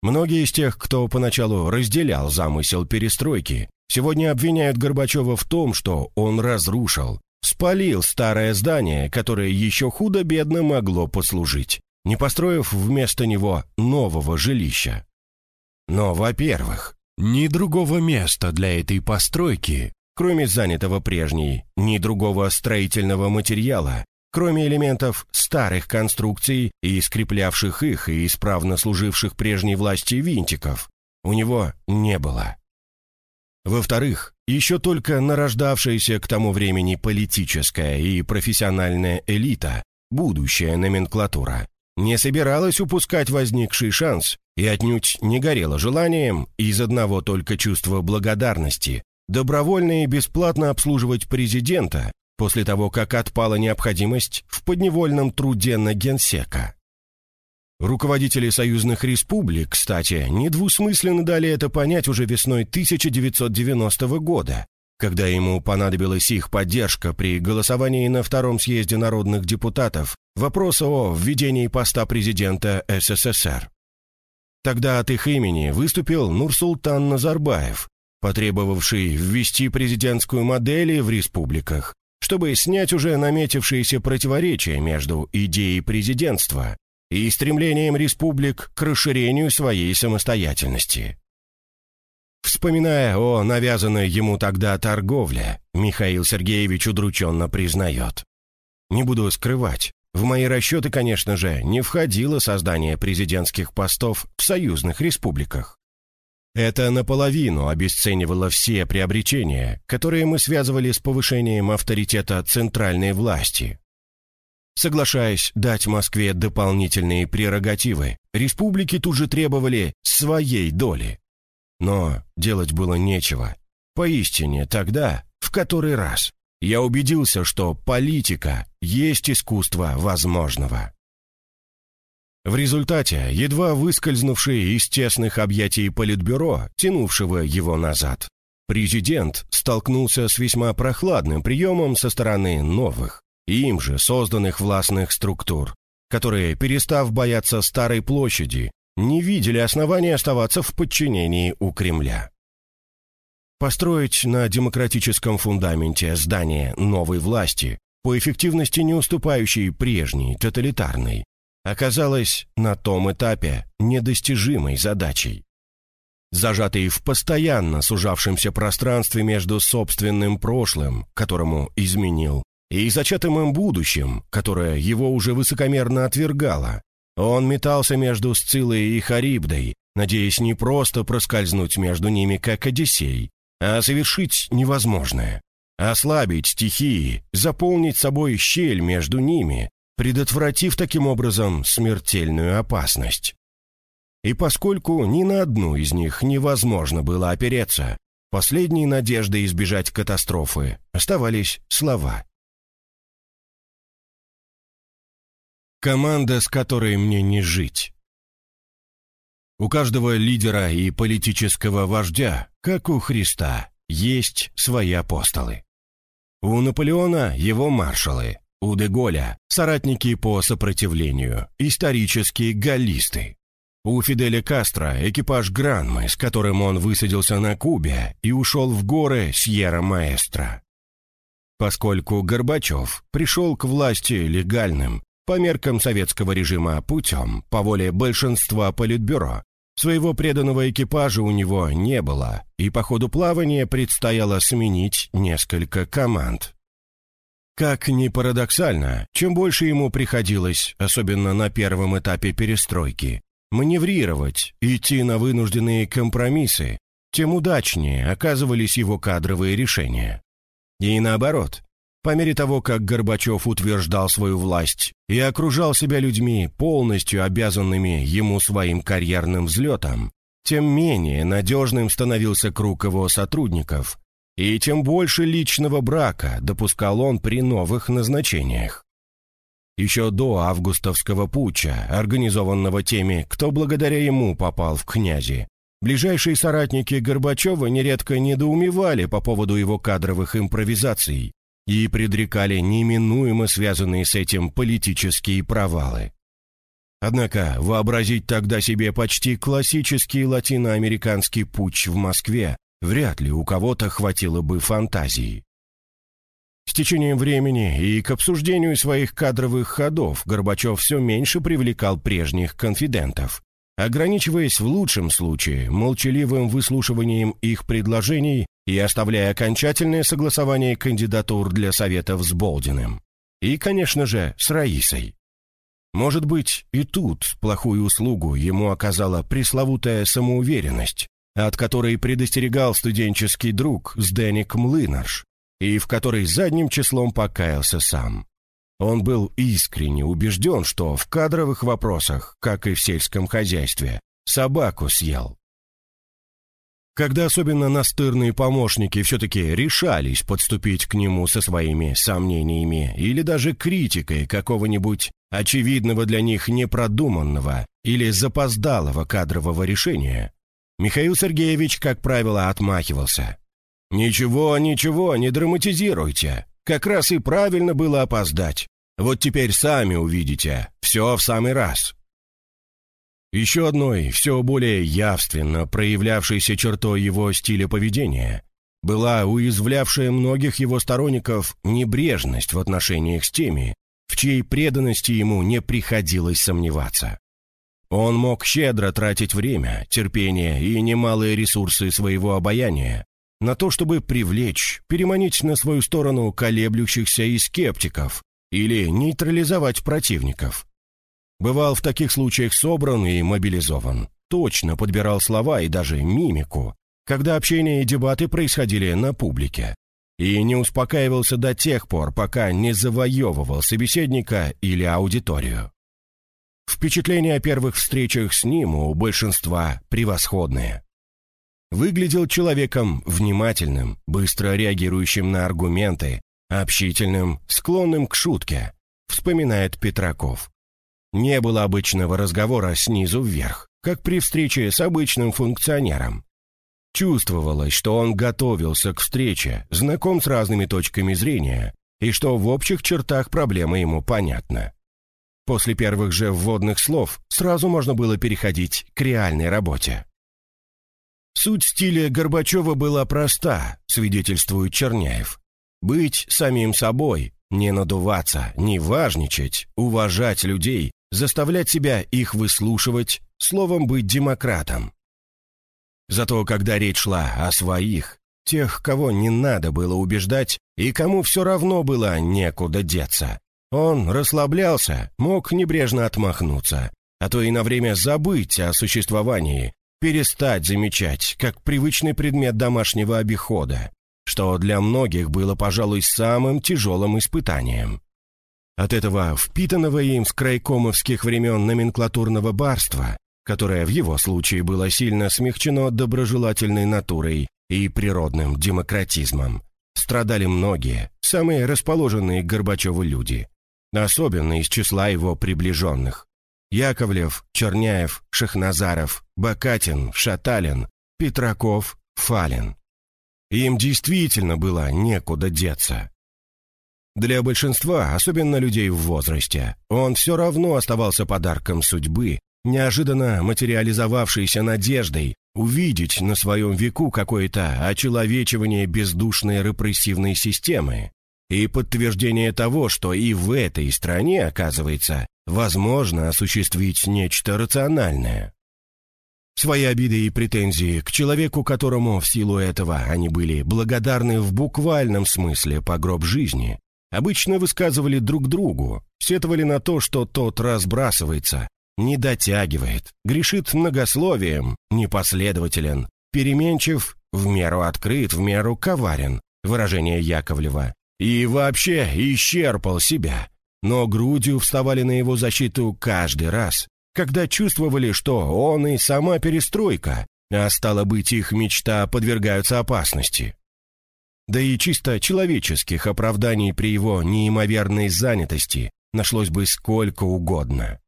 [SPEAKER 1] Многие из тех, кто поначалу разделял замысел перестройки, сегодня обвиняют Горбачева в том, что он разрушил, спалил старое здание, которое еще худо-бедно могло послужить, не построив вместо него нового жилища. Но, во-первых, ни другого места для этой постройки, кроме занятого прежней, ни другого строительного материала, кроме элементов старых конструкций и скреплявших их и исправно служивших прежней власти винтиков, у него не было. Во-вторых, еще только нарождавшаяся к тому времени политическая и профессиональная элита, будущая номенклатура, не собиралась упускать возникший шанс и отнюдь не горела желанием из одного только чувства благодарности добровольно и бесплатно обслуживать президента после того, как отпала необходимость в подневольном труде на генсека. Руководители союзных республик, кстати, недвусмысленно дали это понять уже весной 1990 года, когда ему понадобилась их поддержка при голосовании на Втором съезде народных депутатов вопроса о введении поста президента СССР. Тогда от их имени выступил Нурсултан Назарбаев, потребовавший ввести президентскую модель в республиках, чтобы снять уже наметившиеся противоречия между идеей президентства и стремлением республик к расширению своей самостоятельности. вспоминая о навязанной ему тогда торговле, Михаил Сергеевич удрученно признает. Не буду скрывать, в мои расчеты, конечно же, не входило создание президентских постов в союзных республиках. Это наполовину обесценивало все приобретения, которые мы связывали с повышением авторитета центральной власти. Соглашаясь дать Москве дополнительные прерогативы, республики тут же требовали своей доли. Но делать было нечего. Поистине тогда, в который раз, я убедился, что политика есть искусство возможного. В результате, едва выскользнувший из тесных объятий Политбюро, тянувшего его назад, президент столкнулся с весьма прохладным приемом со стороны новых, им же созданных властных структур, которые, перестав бояться Старой площади, не видели основания оставаться в подчинении у Кремля. Построить на демократическом фундаменте здание новой власти, по эффективности не уступающей прежней, тоталитарной, оказалось на том этапе недостижимой задачей. Зажатый в постоянно сужавшемся пространстве между собственным прошлым, которому изменил, и зачатым им будущим, которое его уже высокомерно отвергало, он метался между Сцилой и Харибдой, надеясь не просто проскользнуть между ними, как Одиссей, а совершить невозможное. Ослабить стихии, заполнить собой щель между ними, предотвратив таким образом смертельную опасность. И поскольку ни на одну из них невозможно было опереться, последней надеждой избежать катастрофы оставались слова. Команда, с которой мне не жить. У каждого лидера и политического вождя, как у Христа, есть свои апостолы. У Наполеона его маршалы, у Деголя – соратники по сопротивлению, исторические галлисты. У Фиделя Кастро экипаж Гранмы, с которым он высадился на Кубе и ушел в горы Сьерра-Маэстро. Поскольку Горбачев пришел к власти легальным, по меркам советского режима путем, по воле большинства политбюро, своего преданного экипажа у него не было, и по ходу плавания предстояло сменить несколько команд. Как ни парадоксально, чем больше ему приходилось, особенно на первом этапе перестройки, маневрировать, идти на вынужденные компромиссы, тем удачнее оказывались его кадровые решения. И наоборот, по мере того, как Горбачев утверждал свою власть и окружал себя людьми, полностью обязанными ему своим карьерным взлетом, тем менее надежным становился круг его сотрудников, и тем больше личного брака допускал он при новых назначениях. Еще до августовского путча, организованного теми, кто благодаря ему попал в князи, ближайшие соратники Горбачева нередко недоумевали по поводу его кадровых импровизаций и предрекали неминуемо связанные с этим политические провалы. Однако вообразить тогда себе почти классический латиноамериканский путч в Москве вряд ли у кого-то хватило бы фантазии. С течением времени и к обсуждению своих кадровых ходов Горбачев все меньше привлекал прежних конфидентов, ограничиваясь в лучшем случае молчаливым выслушиванием их предложений и оставляя окончательное согласование кандидатур для Советов с Болдиным. И, конечно же, с Раисой. Может быть, и тут плохую услугу ему оказала пресловутая самоуверенность, от которой предостерегал студенческий друг Сденик Млынарш, и в которой задним числом покаялся сам. Он был искренне убежден, что в кадровых вопросах, как и в сельском хозяйстве, собаку съел. Когда особенно настырные помощники все-таки решались подступить к нему со своими сомнениями или даже критикой какого-нибудь очевидного для них непродуманного или запоздалого кадрового решения, Михаил Сергеевич, как правило, отмахивался. «Ничего, ничего, не драматизируйте. Как раз и правильно было опоздать. Вот теперь сами увидите. Все в самый раз». Еще одной, все более явственно проявлявшейся чертой его стиля поведения была уязвлявшая многих его сторонников небрежность в отношениях с теми, в чьей преданности ему не приходилось сомневаться. Он мог щедро тратить время, терпение и немалые ресурсы своего обаяния на то, чтобы привлечь, переманить на свою сторону колеблющихся и скептиков или нейтрализовать противников. Бывал в таких случаях собран и мобилизован, точно подбирал слова и даже мимику, когда общение и дебаты происходили на публике, и не успокаивался до тех пор, пока не завоевывал собеседника или аудиторию. Впечатления о первых встречах с ним у большинства превосходные. Выглядел человеком внимательным, быстро реагирующим на аргументы, общительным, склонным к шутке, вспоминает Петраков. Не было обычного разговора снизу вверх, как при встрече с обычным функционером. Чувствовалось, что он готовился к встрече, знаком с разными точками зрения, и что в общих чертах проблема ему понятна. После первых же вводных слов сразу можно было переходить к реальной работе. Суть стиля Горбачева была проста, свидетельствует Черняев. Быть самим собой, не надуваться, не важничать, уважать людей, заставлять себя их выслушивать, словом, быть демократом. Зато когда речь шла о своих, тех, кого не надо было убеждать и кому все равно было некуда деться, он расслаблялся, мог небрежно отмахнуться, а то и на время забыть о существовании, перестать замечать, как привычный предмет домашнего обихода, что для многих было, пожалуй, самым тяжелым испытанием. От этого впитанного им с крайкомовских времен номенклатурного барства которое в его случае было сильно смягчено доброжелательной натурой и природным демократизмом, страдали многие, самые расположенные к Горбачеву люди, особенно из числа его приближенных. Яковлев, Черняев, Шахназаров, Бакатин, Шаталин, Петраков, Фалин. Им действительно было некуда деться. Для большинства, особенно людей в возрасте, он все равно оставался подарком судьбы неожиданно материализовавшейся надеждой увидеть на своем веку какое-то очеловечивание бездушной репрессивной системы и подтверждение того, что и в этой стране, оказывается, возможно осуществить нечто рациональное. Свои обиды и претензии к человеку, которому в силу этого они были благодарны в буквальном смысле по гроб жизни, обычно высказывали друг другу, сетовали на то, что тот разбрасывается, не дотягивает, грешит многословием, непоследователен, переменчив, в меру открыт, в меру коварен, выражение Яковлева, и вообще исчерпал себя, но грудью вставали на его защиту каждый раз, когда чувствовали, что он и сама перестройка, а стало быть, их мечта подвергаются опасности. Да и чисто человеческих оправданий при его неимоверной занятости нашлось бы сколько угодно.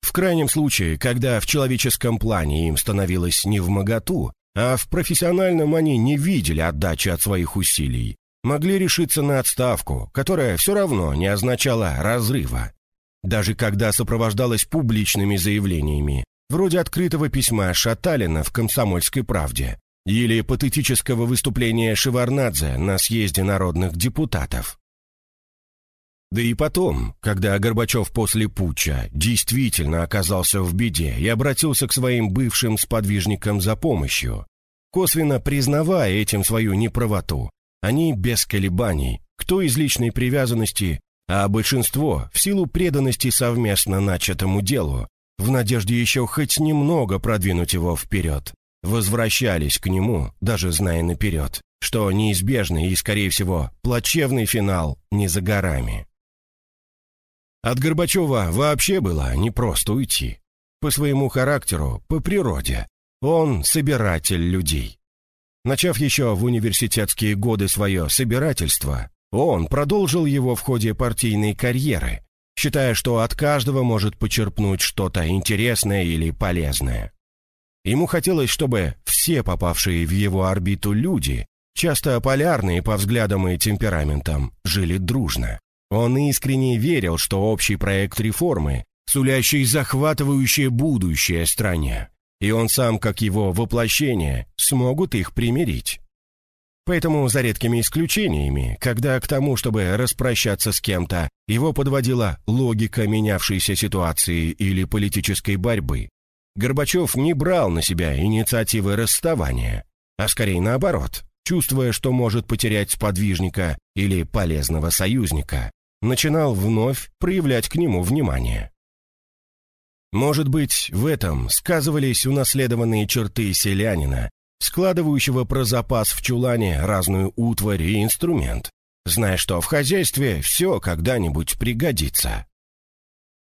[SPEAKER 1] В крайнем случае, когда в человеческом плане им становилось не в моготу, а в профессиональном они не видели отдачи от своих усилий, могли решиться на отставку, которая все равно не означала разрыва. Даже когда сопровождалась публичными заявлениями, вроде открытого письма Шаталина в «Комсомольской правде» или патетического выступления Шеварнадзе на съезде народных депутатов. Да и потом, когда Горбачев после путча действительно оказался в беде и обратился к своим бывшим сподвижникам за помощью, косвенно признавая этим свою неправоту, они без колебаний, кто из личной привязанности, а большинство в силу преданности совместно начатому делу, в надежде еще хоть немного продвинуть его вперед, возвращались к нему, даже зная наперед, что неизбежный и, скорее всего, плачевный финал не за горами. От Горбачева вообще было непросто уйти. По своему характеру, по природе. Он собиратель людей. Начав еще в университетские годы свое собирательство, он продолжил его в ходе партийной карьеры, считая, что от каждого может почерпнуть что-то интересное или полезное. Ему хотелось, чтобы все попавшие в его орбиту люди, часто полярные по взглядам и темпераментам, жили дружно. Он искренне верил, что общий проект реформы, сулящий захватывающее будущее стране, и он сам, как его воплощение, смогут их примирить. Поэтому, за редкими исключениями, когда к тому, чтобы распрощаться с кем-то, его подводила логика менявшейся ситуации или политической борьбы, Горбачев не брал на себя инициативы расставания, а скорее наоборот, чувствуя, что может потерять сподвижника или полезного союзника, начинал вновь проявлять к нему внимание. Может быть, в этом сказывались унаследованные черты селянина, складывающего про запас в чулане разную утварь и инструмент, зная, что в хозяйстве все когда-нибудь пригодится.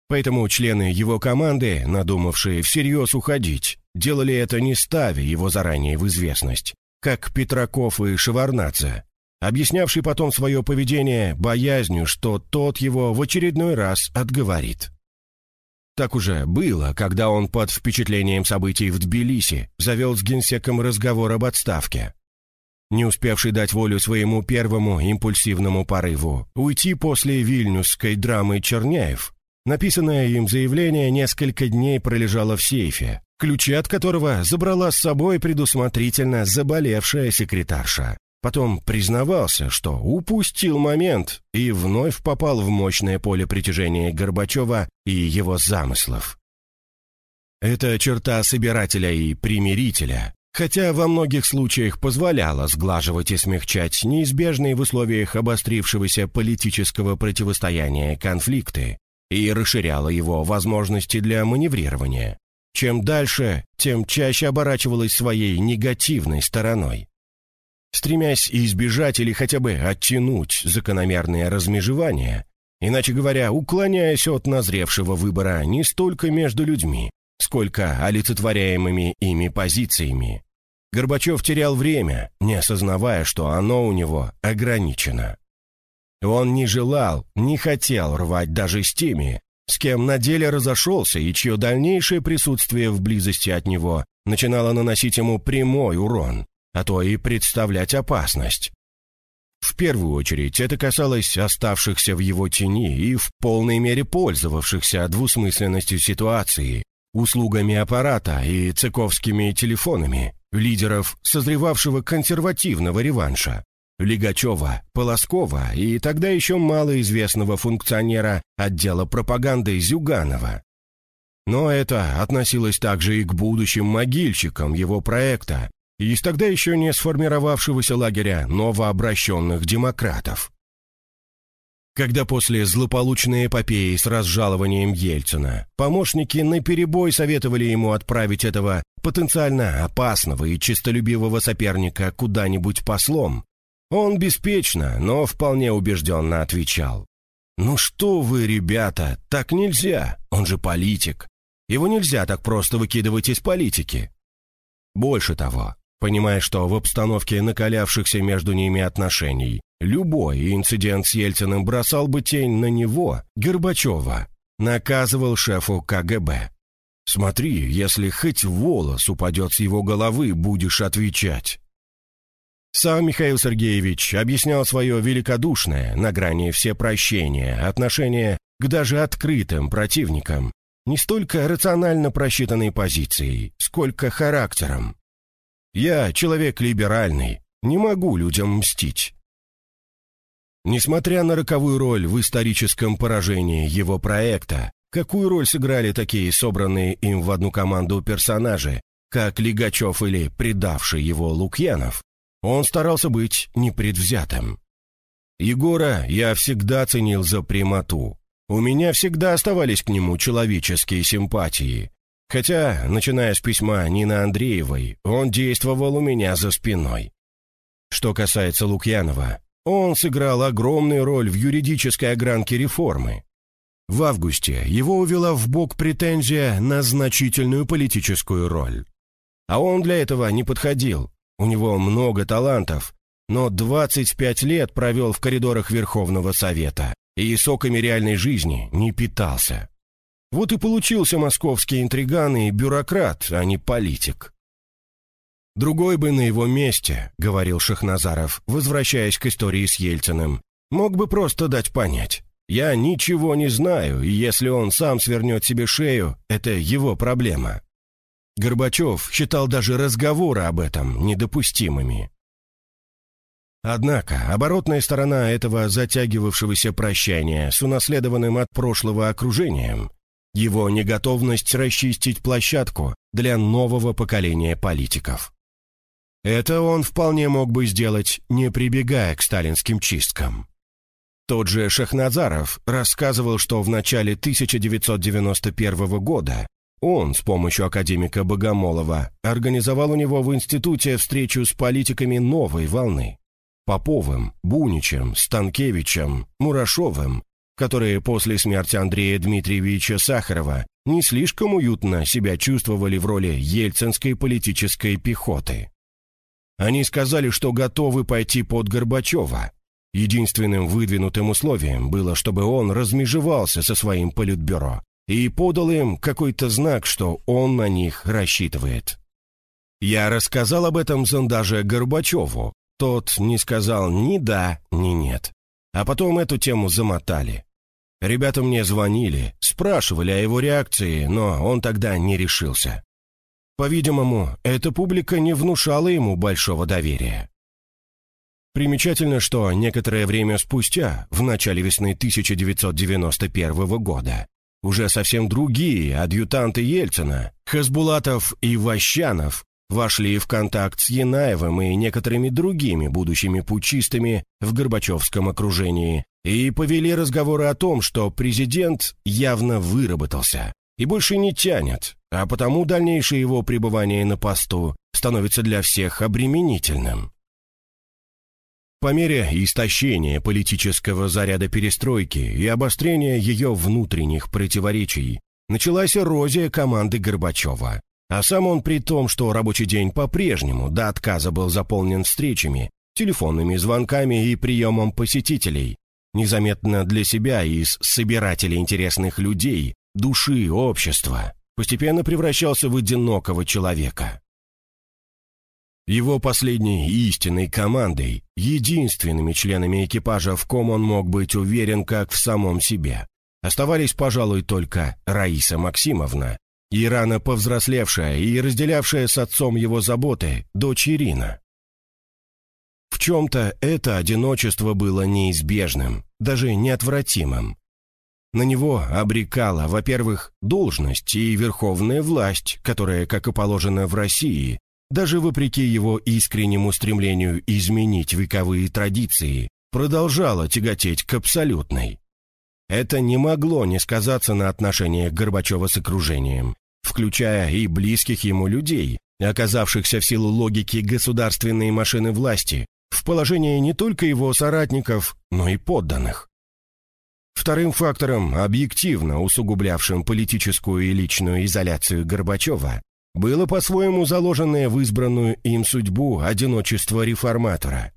[SPEAKER 1] Поэтому члены его команды, надумавшие всерьез уходить, делали это не ставя его заранее в известность, как Петраков и Шеварнадзе, объяснявший потом свое поведение боязнью, что тот его в очередной раз отговорит. Так уже было, когда он под впечатлением событий в Тбилиси завел с генсеком разговор об отставке. Не успевший дать волю своему первому импульсивному порыву, уйти после вильнюсской драмы Черняев, написанное им заявление несколько дней пролежало в сейфе, ключи от которого забрала с собой предусмотрительно заболевшая секретарша. Потом признавался, что упустил момент и вновь попал в мощное поле притяжения Горбачева и его замыслов. Эта черта собирателя и примирителя, хотя во многих случаях позволяла сглаживать и смягчать неизбежные в условиях обострившегося политического противостояния конфликты и расширяла его возможности для маневрирования, чем дальше, тем чаще оборачивалась своей негативной стороной. Стремясь избежать или хотя бы оттянуть закономерное размежевание, иначе говоря, уклоняясь от назревшего выбора не столько между людьми, сколько олицетворяемыми ими позициями, Горбачев терял время, не осознавая, что оно у него ограничено. Он не желал, не хотел рвать даже с теми, с кем на деле разошелся и чье дальнейшее присутствие в близости от него начинало наносить ему прямой урон, а то и представлять опасность. В первую очередь это касалось оставшихся в его тени и в полной мере пользовавшихся двусмысленностью ситуации, услугами аппарата и цыковскими телефонами, лидеров созревавшего консервативного реванша, Лигачева, Полоскова и тогда еще малоизвестного функционера отдела пропаганды Зюганова. Но это относилось также и к будущим могильщикам его проекта, из тогда еще не сформировавшегося лагеря новообращенных демократов. Когда после злополучной эпопеи с разжалованием Ельцина помощники наперебой советовали ему отправить этого потенциально опасного и честолюбивого соперника куда-нибудь послом, он беспечно, но вполне убежденно отвечал. «Ну что вы, ребята, так нельзя, он же политик. Его нельзя так просто выкидывать из политики». Больше того, понимая, что в обстановке накалявшихся между ними отношений любой инцидент с Ельциным бросал бы тень на него, Горбачева, наказывал шефу КГБ. «Смотри, если хоть волос упадет с его головы, будешь отвечать». Сам Михаил Сергеевич объяснял свое великодушное, на грани всепрощения, отношение к даже открытым противникам, не столько рационально просчитанной позицией, сколько характером. «Я человек либеральный, не могу людям мстить». Несмотря на роковую роль в историческом поражении его проекта, какую роль сыграли такие собранные им в одну команду персонажи, как Лигачев или предавший его Лукьянов, он старался быть непредвзятым. Егора я всегда ценил за прямоту. У меня всегда оставались к нему человеческие симпатии. Хотя, начиная с письма Нины Андреевой, он действовал у меня за спиной. Что касается Лукьянова, он сыграл огромную роль в юридической огранке реформы. В августе его увела в бок претензия на значительную политическую роль. А он для этого не подходил, у него много талантов, но 25 лет провел в коридорах Верховного Совета и соками реальной жизни не питался. Вот и получился московский интриган и бюрократ, а не политик. «Другой бы на его месте», — говорил Шахназаров, возвращаясь к истории с Ельциным, «мог бы просто дать понять. Я ничего не знаю, и если он сам свернет себе шею, это его проблема. Горбачев считал даже разговоры об этом недопустимыми. Однако оборотная сторона этого затягивавшегося прощания с унаследованным от прошлого окружением – его неготовность расчистить площадку для нового поколения политиков. Это он вполне мог бы сделать, не прибегая к сталинским чисткам. Тот же Шахназаров рассказывал, что в начале 1991 года он с помощью академика Богомолова организовал у него в институте встречу с политиками новой волны. Поповым, Буничем, Станкевичем, Мурашовым, которые после смерти Андрея Дмитриевича Сахарова не слишком уютно себя чувствовали в роли ельцинской политической пехоты. Они сказали, что готовы пойти под Горбачева, Единственным выдвинутым условием было, чтобы он размежевался со своим политбюро и подал им какой-то знак, что он на них рассчитывает. Я рассказал об этом зондаже Горбачеву. Тот не сказал ни да, ни нет. А потом эту тему замотали. Ребята мне звонили, спрашивали о его реакции, но он тогда не решился. По-видимому, эта публика не внушала ему большого доверия. Примечательно, что некоторое время спустя, в начале весны 1991 года, уже совсем другие адъютанты Ельцина, Хасбулатов и Ващанов, вошли в контакт с Янаевым и некоторыми другими будущими путчистами в Горбачевском окружении и повели разговоры о том, что президент явно выработался и больше не тянет, а потому дальнейшее его пребывание на посту становится для всех обременительным. По мере истощения политического заряда перестройки и обострения ее внутренних противоречий началась эрозия команды Горбачева. А сам он при том, что рабочий день по-прежнему до отказа был заполнен встречами, телефонными звонками и приемом посетителей, незаметно для себя из собирателей интересных людей, души общества, постепенно превращался в одинокого человека. Его последней истинной командой, единственными членами экипажа, в ком он мог быть уверен как в самом себе, оставались, пожалуй, только Раиса Максимовна и рано повзрослевшая и разделявшая с отцом его заботы дочь Ирина. В чем-то это одиночество было неизбежным, даже неотвратимым. На него обрекала, во-первых, должность и верховная власть, которая, как и положено в России, даже вопреки его искреннему стремлению изменить вековые традиции, продолжала тяготеть к абсолютной. Это не могло не сказаться на отношениях Горбачева с окружением, включая и близких ему людей, оказавшихся в силу логики государственной машины власти, в положении не только его соратников, но и подданных. Вторым фактором, объективно усугублявшим политическую и личную изоляцию Горбачева, было по-своему заложенное в избранную им судьбу одиночество реформатора.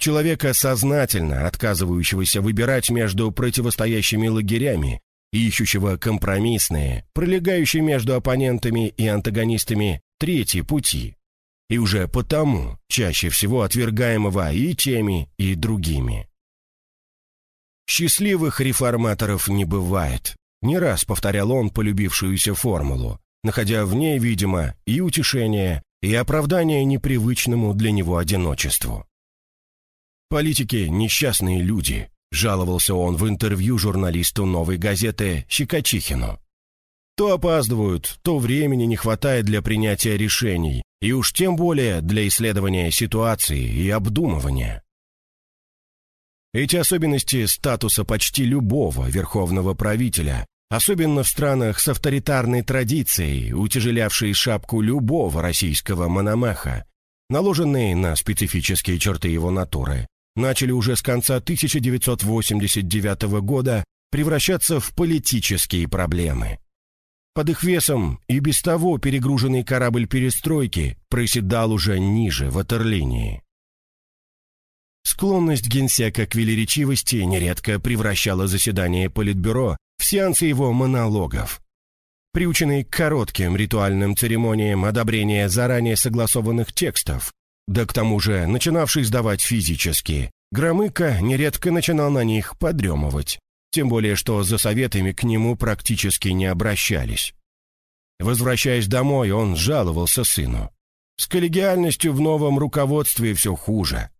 [SPEAKER 1] Человека, сознательно отказывающегося выбирать между противостоящими лагерями ищущего компромиссные, пролегающие между оппонентами и антагонистами третьи пути, и уже потому чаще всего отвергаемого и теми, и другими. Счастливых реформаторов не бывает. Не раз повторял он полюбившуюся формулу, находя в ней, видимо, и утешение, и оправдание непривычному для него одиночеству. «Политики — несчастные люди», — жаловался он в интервью журналисту «Новой газеты» Щекочихину. «То опаздывают, то времени не хватает для принятия решений, и уж тем более для исследования ситуации и обдумывания». Эти особенности статуса почти любого верховного правителя Особенно в странах с авторитарной традицией, утяжелявшей шапку любого российского мономаха, наложенные на специфические черты его натуры, начали уже с конца 1989 года превращаться в политические проблемы. Под их весом и без того перегруженный корабль перестройки проседал уже ниже ватерлинии. Склонность генсека к велеречивости нередко превращала заседание Политбюро в сеансы его монологов. Приученный к коротким ритуальным церемониям одобрения заранее согласованных текстов, да к тому же начинавший сдавать физически, Громыко нередко начинал на них подремывать, тем более что за советами к нему практически не обращались. Возвращаясь домой, он жаловался сыну. С коллегиальностью в новом руководстве все хуже.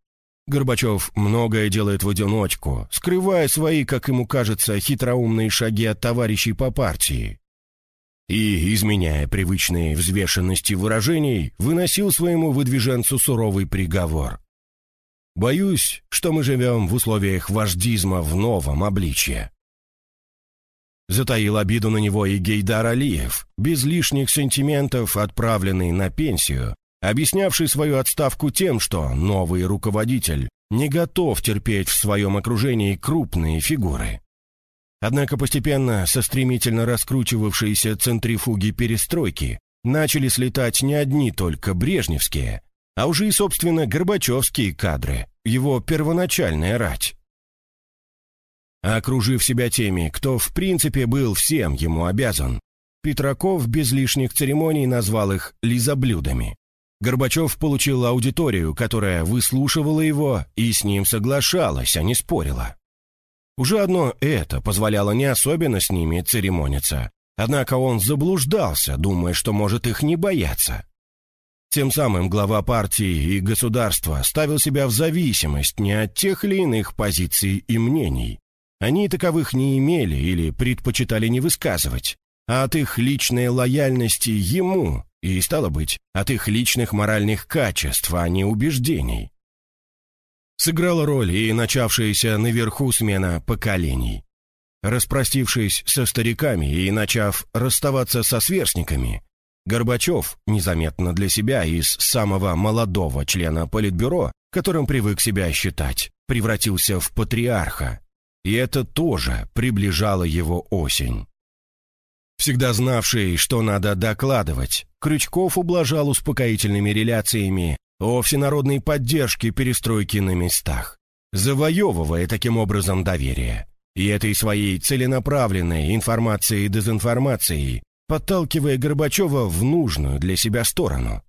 [SPEAKER 1] Горбачев многое делает в одиночку, скрывая свои, как ему кажется, хитроумные шаги от товарищей по партии. И, изменяя привычные взвешенности выражений, выносил своему выдвиженцу суровый приговор. «Боюсь, что мы живем в условиях вождизма в новом обличье». Затаил обиду на него и Гейдар Алиев, без лишних сантиментов отправленный на пенсию, объяснявший свою отставку тем, что новый руководитель не готов терпеть в своем окружении крупные фигуры. Однако постепенно со стремительно раскручивавшейся центрифуги перестройки начали слетать не одни только брежневские, а уже и, собственно, горбачевские кадры, его первоначальная рать. Окружив себя теми, кто в принципе был всем ему обязан, Петраков без лишних церемоний назвал их «лизоблюдами». Горбачев получил аудиторию, которая выслушивала его и с ним соглашалась, а не спорила. Уже одно это позволяло не особенно с ними церемониться, однако он заблуждался, думая, что может их не бояться. Тем самым глава партии и государства ставил себя в зависимость не от тех или иных позиций и мнений. Они таковых не имели или предпочитали не высказывать, а от их личной лояльности ему, и, стало быть, от их личных моральных качеств, а не убеждений. Сыграла роль и начавшаяся наверху смена поколений. Распростившись со стариками и начав расставаться со сверстниками, Горбачев, незаметно для себя из самого молодого члена Политбюро, которым привык себя считать, превратился в патриарха. И это тоже приближало его осень. Всегда знавший, что надо докладывать, Крючков ублажал успокоительными реляциями о всенародной поддержке перестройки на местах, завоевывая таким образом доверие. И этой своей целенаправленной информацией и дезинформацией подталкивая Горбачева в нужную для себя сторону.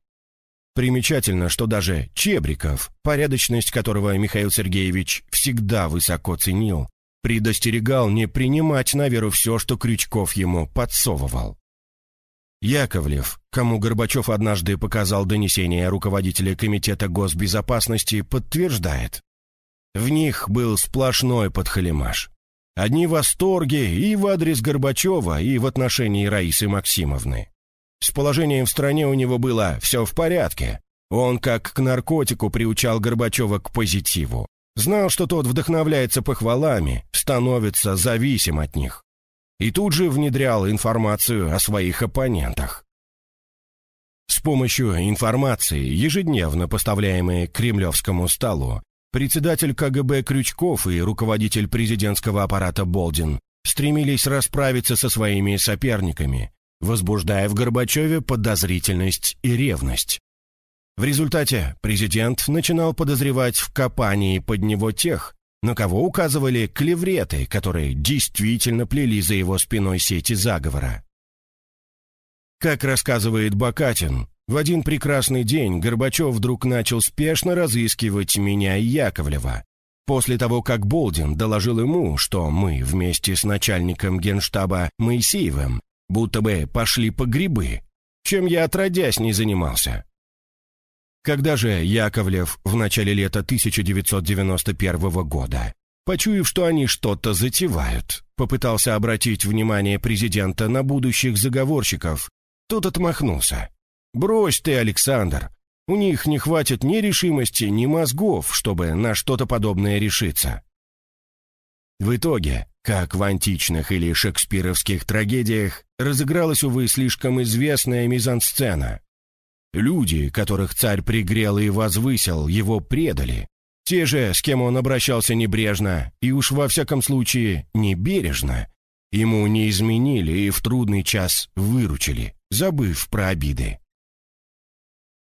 [SPEAKER 1] Примечательно, что даже Чебриков, порядочность которого Михаил Сергеевич всегда высоко ценил, предостерегал не принимать на веру все, что Крючков ему подсовывал. Яковлев, кому Горбачев однажды показал донесение руководителя Комитета госбезопасности, подтверждает. В них был сплошной подхалимаш. Одни восторги и в адрес Горбачева, и в отношении Раисы Максимовны. С положением в стране у него было все в порядке. Он, как к наркотику, приучал Горбачева к позитиву. Знал, что тот вдохновляется похвалами, становится зависим от них. И тут же внедрял информацию о своих оппонентах. С помощью информации, ежедневно поставляемой кремлевскому столу, председатель КГБ Крючков и руководитель президентского аппарата Болдин стремились расправиться со своими соперниками, возбуждая в Горбачеве подозрительность и ревность. В результате президент начинал подозревать в копании под него тех, на кого указывали клевреты, которые действительно плели за его спиной сети заговора. Как рассказывает Бакатин, в один прекрасный день Горбачев вдруг начал спешно разыскивать меня и Яковлева. После того, как Болдин доложил ему, что мы вместе с начальником генштаба Моисеевым будто бы пошли по грибы, чем я отродясь не занимался. Когда же Яковлев в начале лета 1991 года, почуяв, что они что-то затевают, попытался обратить внимание президента на будущих заговорщиков, тот отмахнулся. «Брось ты, Александр, у них не хватит ни решимости, ни мозгов, чтобы на что-то подобное решиться». В итоге, как в античных или шекспировских трагедиях, разыгралась, увы, слишком известная мизансцена. Люди, которых царь пригрел и возвысил, его предали. Те же, с кем он обращался небрежно, и уж во всяком случае не бережно, ему не изменили и в трудный час выручили, забыв про обиды.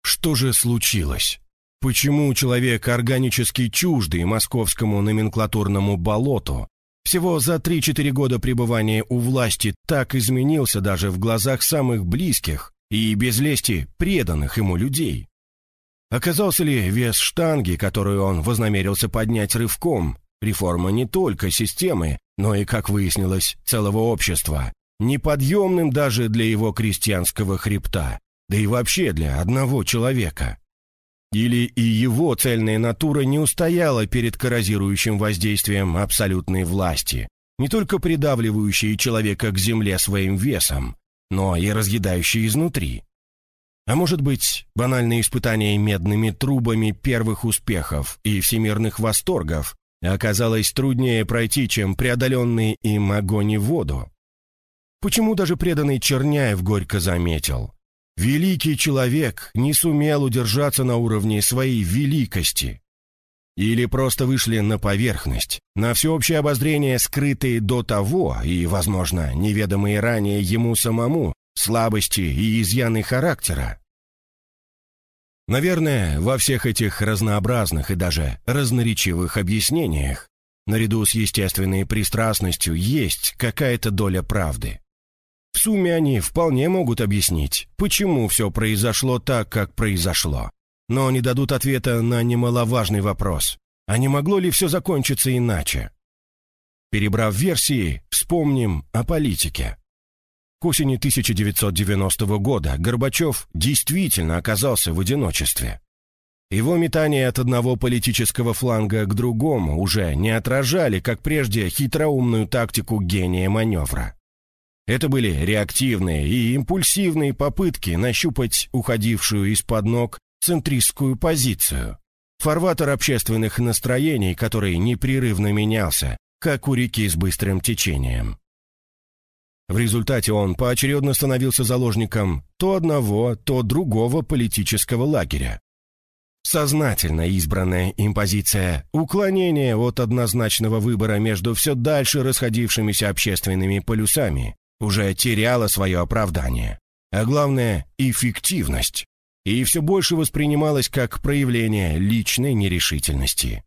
[SPEAKER 1] Что же случилось? Почему человек, органически чуждый московскому номенклатурному болоту, всего за 3-4 года пребывания у власти так изменился даже в глазах самых близких, и без лести преданных ему людей. Оказался ли вес штанги, которую он вознамерился поднять рывком, реформа не только системы, но и, как выяснилось, целого общества, неподъемным даже для его крестьянского хребта, да и вообще для одного человека? Или и его цельная натура не устояла перед коррозирующим воздействием абсолютной власти, не только придавливающей человека к земле своим весом, но и разъедающей изнутри. А может быть, банальное испытание медными трубами первых успехов и всемирных восторгов оказалось труднее пройти, чем преодоленный им огонь и воду? Почему даже преданный Черняев горько заметил? Великий человек не сумел удержаться на уровне своей великости. Или просто вышли на поверхность, на всеобщее обозрение, скрытые до того и, возможно, неведомые ранее ему самому, слабости и изъяны характера. Наверное, во всех этих разнообразных и даже разноречивых объяснениях, наряду с естественной пристрастностью, есть какая-то доля правды. В сумме они вполне могут объяснить, почему все произошло так, как произошло. Но не дадут ответа на немаловажный вопрос. А не могло ли все закончиться иначе? Перебрав версии, вспомним о политике. К осени 1990 года Горбачев действительно оказался в одиночестве. Его метания от одного политического фланга к другому уже не отражали, как прежде, хитроумную тактику гения маневра. Это были реактивные и импульсивные попытки нащупать уходившую из-под ног центристскую позицию. Фарватер общественных настроений, который непрерывно менялся, как у реки с быстрым течением. В результате он поочередно становился заложником то одного, то другого политического лагеря. Сознательно избранная им позиция уклонения от однозначного выбора между все дальше расходившимися общественными полюсами уже теряла свое оправдание, а главное – эффективность, и все больше воспринималась как проявление личной нерешительности.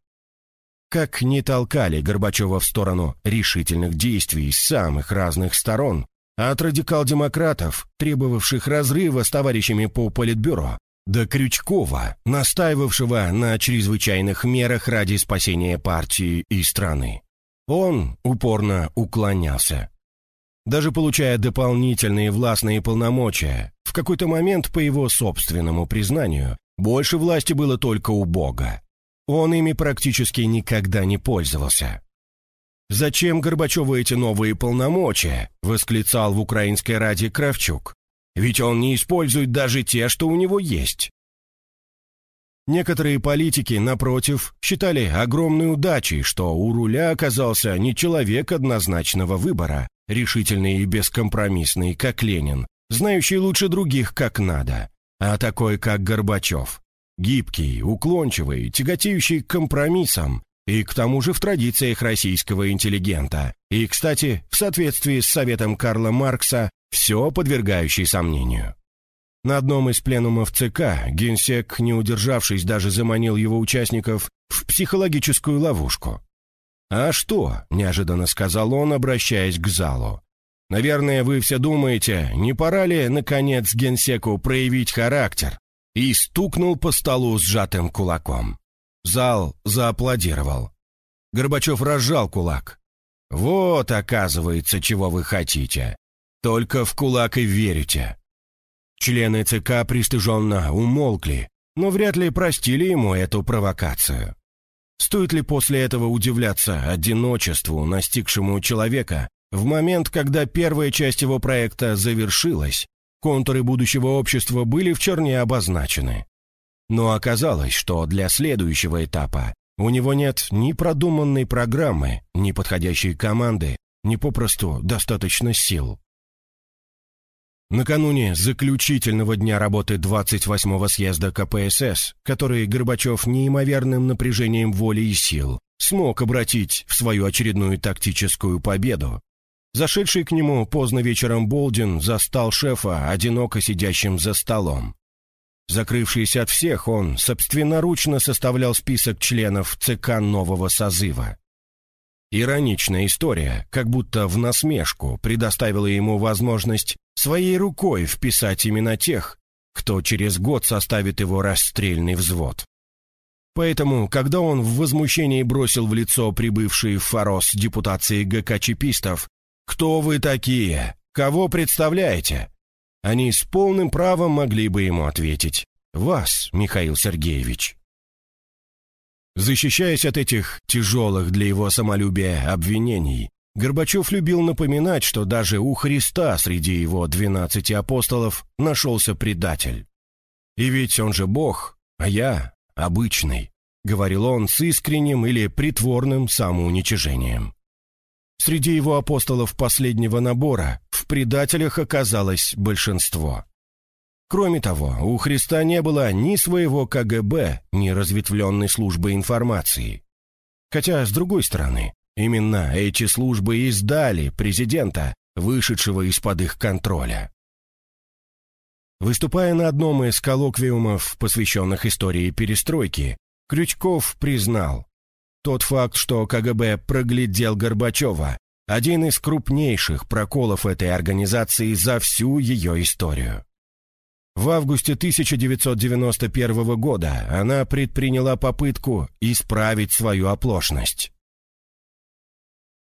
[SPEAKER 1] Как не толкали Горбачева в сторону решительных действий с самых разных сторон, от радикал-демократов, требовавших разрыва с товарищами по Политбюро, до Крючкова, настаивавшего на чрезвычайных мерах ради спасения партии и страны. Он упорно уклонялся, даже получая дополнительные властные полномочия, в какой-то момент, по его собственному признанию, больше власти было только у Бога. Он ими практически никогда не пользовался. «Зачем Горбачеву эти новые полномочия?» — восклицал в Украинской Раде Кравчук. «Ведь он не использует даже те, что у него есть». Некоторые политики, напротив, считали огромной удачей, что у руля оказался не человек однозначного выбора, решительный и бескомпромиссный, как Ленин, знающий лучше других, как надо, а такой, как Горбачев. Гибкий, уклончивый, тяготеющий к компромиссам, и к тому же в традициях российского интеллигента, и, кстати, в соответствии с советом Карла Маркса, все подвергающий сомнению. На одном из пленумов ЦК генсек, не удержавшись, даже заманил его участников в психологическую ловушку. «А что?» — неожиданно сказал он, обращаясь к залу. «Наверное, вы все думаете, не пора ли, наконец, генсеку проявить характер?» И стукнул по столу сжатым кулаком. Зал зааплодировал. Горбачев разжал кулак. «Вот, оказывается, чего вы хотите. Только в кулак и верите». Члены ЦК пристыженно умолкли, но вряд ли простили ему эту провокацию. Стоит ли после этого удивляться одиночеству, настигшему человека, в момент, когда первая часть его проекта завершилась, контуры будущего общества были в черне обозначены. Но оказалось, что для следующего этапа у него нет ни продуманной программы, ни подходящей команды, ни попросту достаточно сил. Накануне заключительного дня работы 28-го съезда КПСС, который Горбачев неимоверным напряжением воли и сил смог обратить в свою очередную тактическую победу, зашедший к нему поздно вечером Болдин застал шефа, одиноко сидящим за столом. Закрывшись от всех, он собственноручно составлял список членов ЦК нового созыва. Ироничная история, как будто в насмешку предоставила ему возможность своей рукой вписать именно тех, кто через год составит его расстрельный взвод. Поэтому, когда он в возмущении бросил в лицо прибывшие в Форос депутации ГК чипистов «Кто вы такие? Кого представляете?» Они с полным правом могли бы ему ответить вас, Михаил Сергеевич. Защищаясь от этих тяжелых для его самолюбия обвинений, Горбачев любил напоминать, что даже у Христа среди его двенадцати апостолов нашелся предатель. «И ведь он же Бог, а я обычный», — говорил он с искренним или притворным самоуничижением. Среди его апостолов последнего набора в предателях оказалось большинство. Кроме того, у Христа не было ни своего КГБ, ни разветвленной службы информации. Хотя, с другой стороны, именно эти службы и сдали президента, вышедшего из-под их контроля. Выступая на одном из коллоквиумов, посвященных истории перестройки, Крючков признал, тот факт, что КГБ проглядел Горбачева, один из крупнейших проколов этой организации за всю ее историю. В августе 1991 года она предприняла попытку исправить свою оплошность.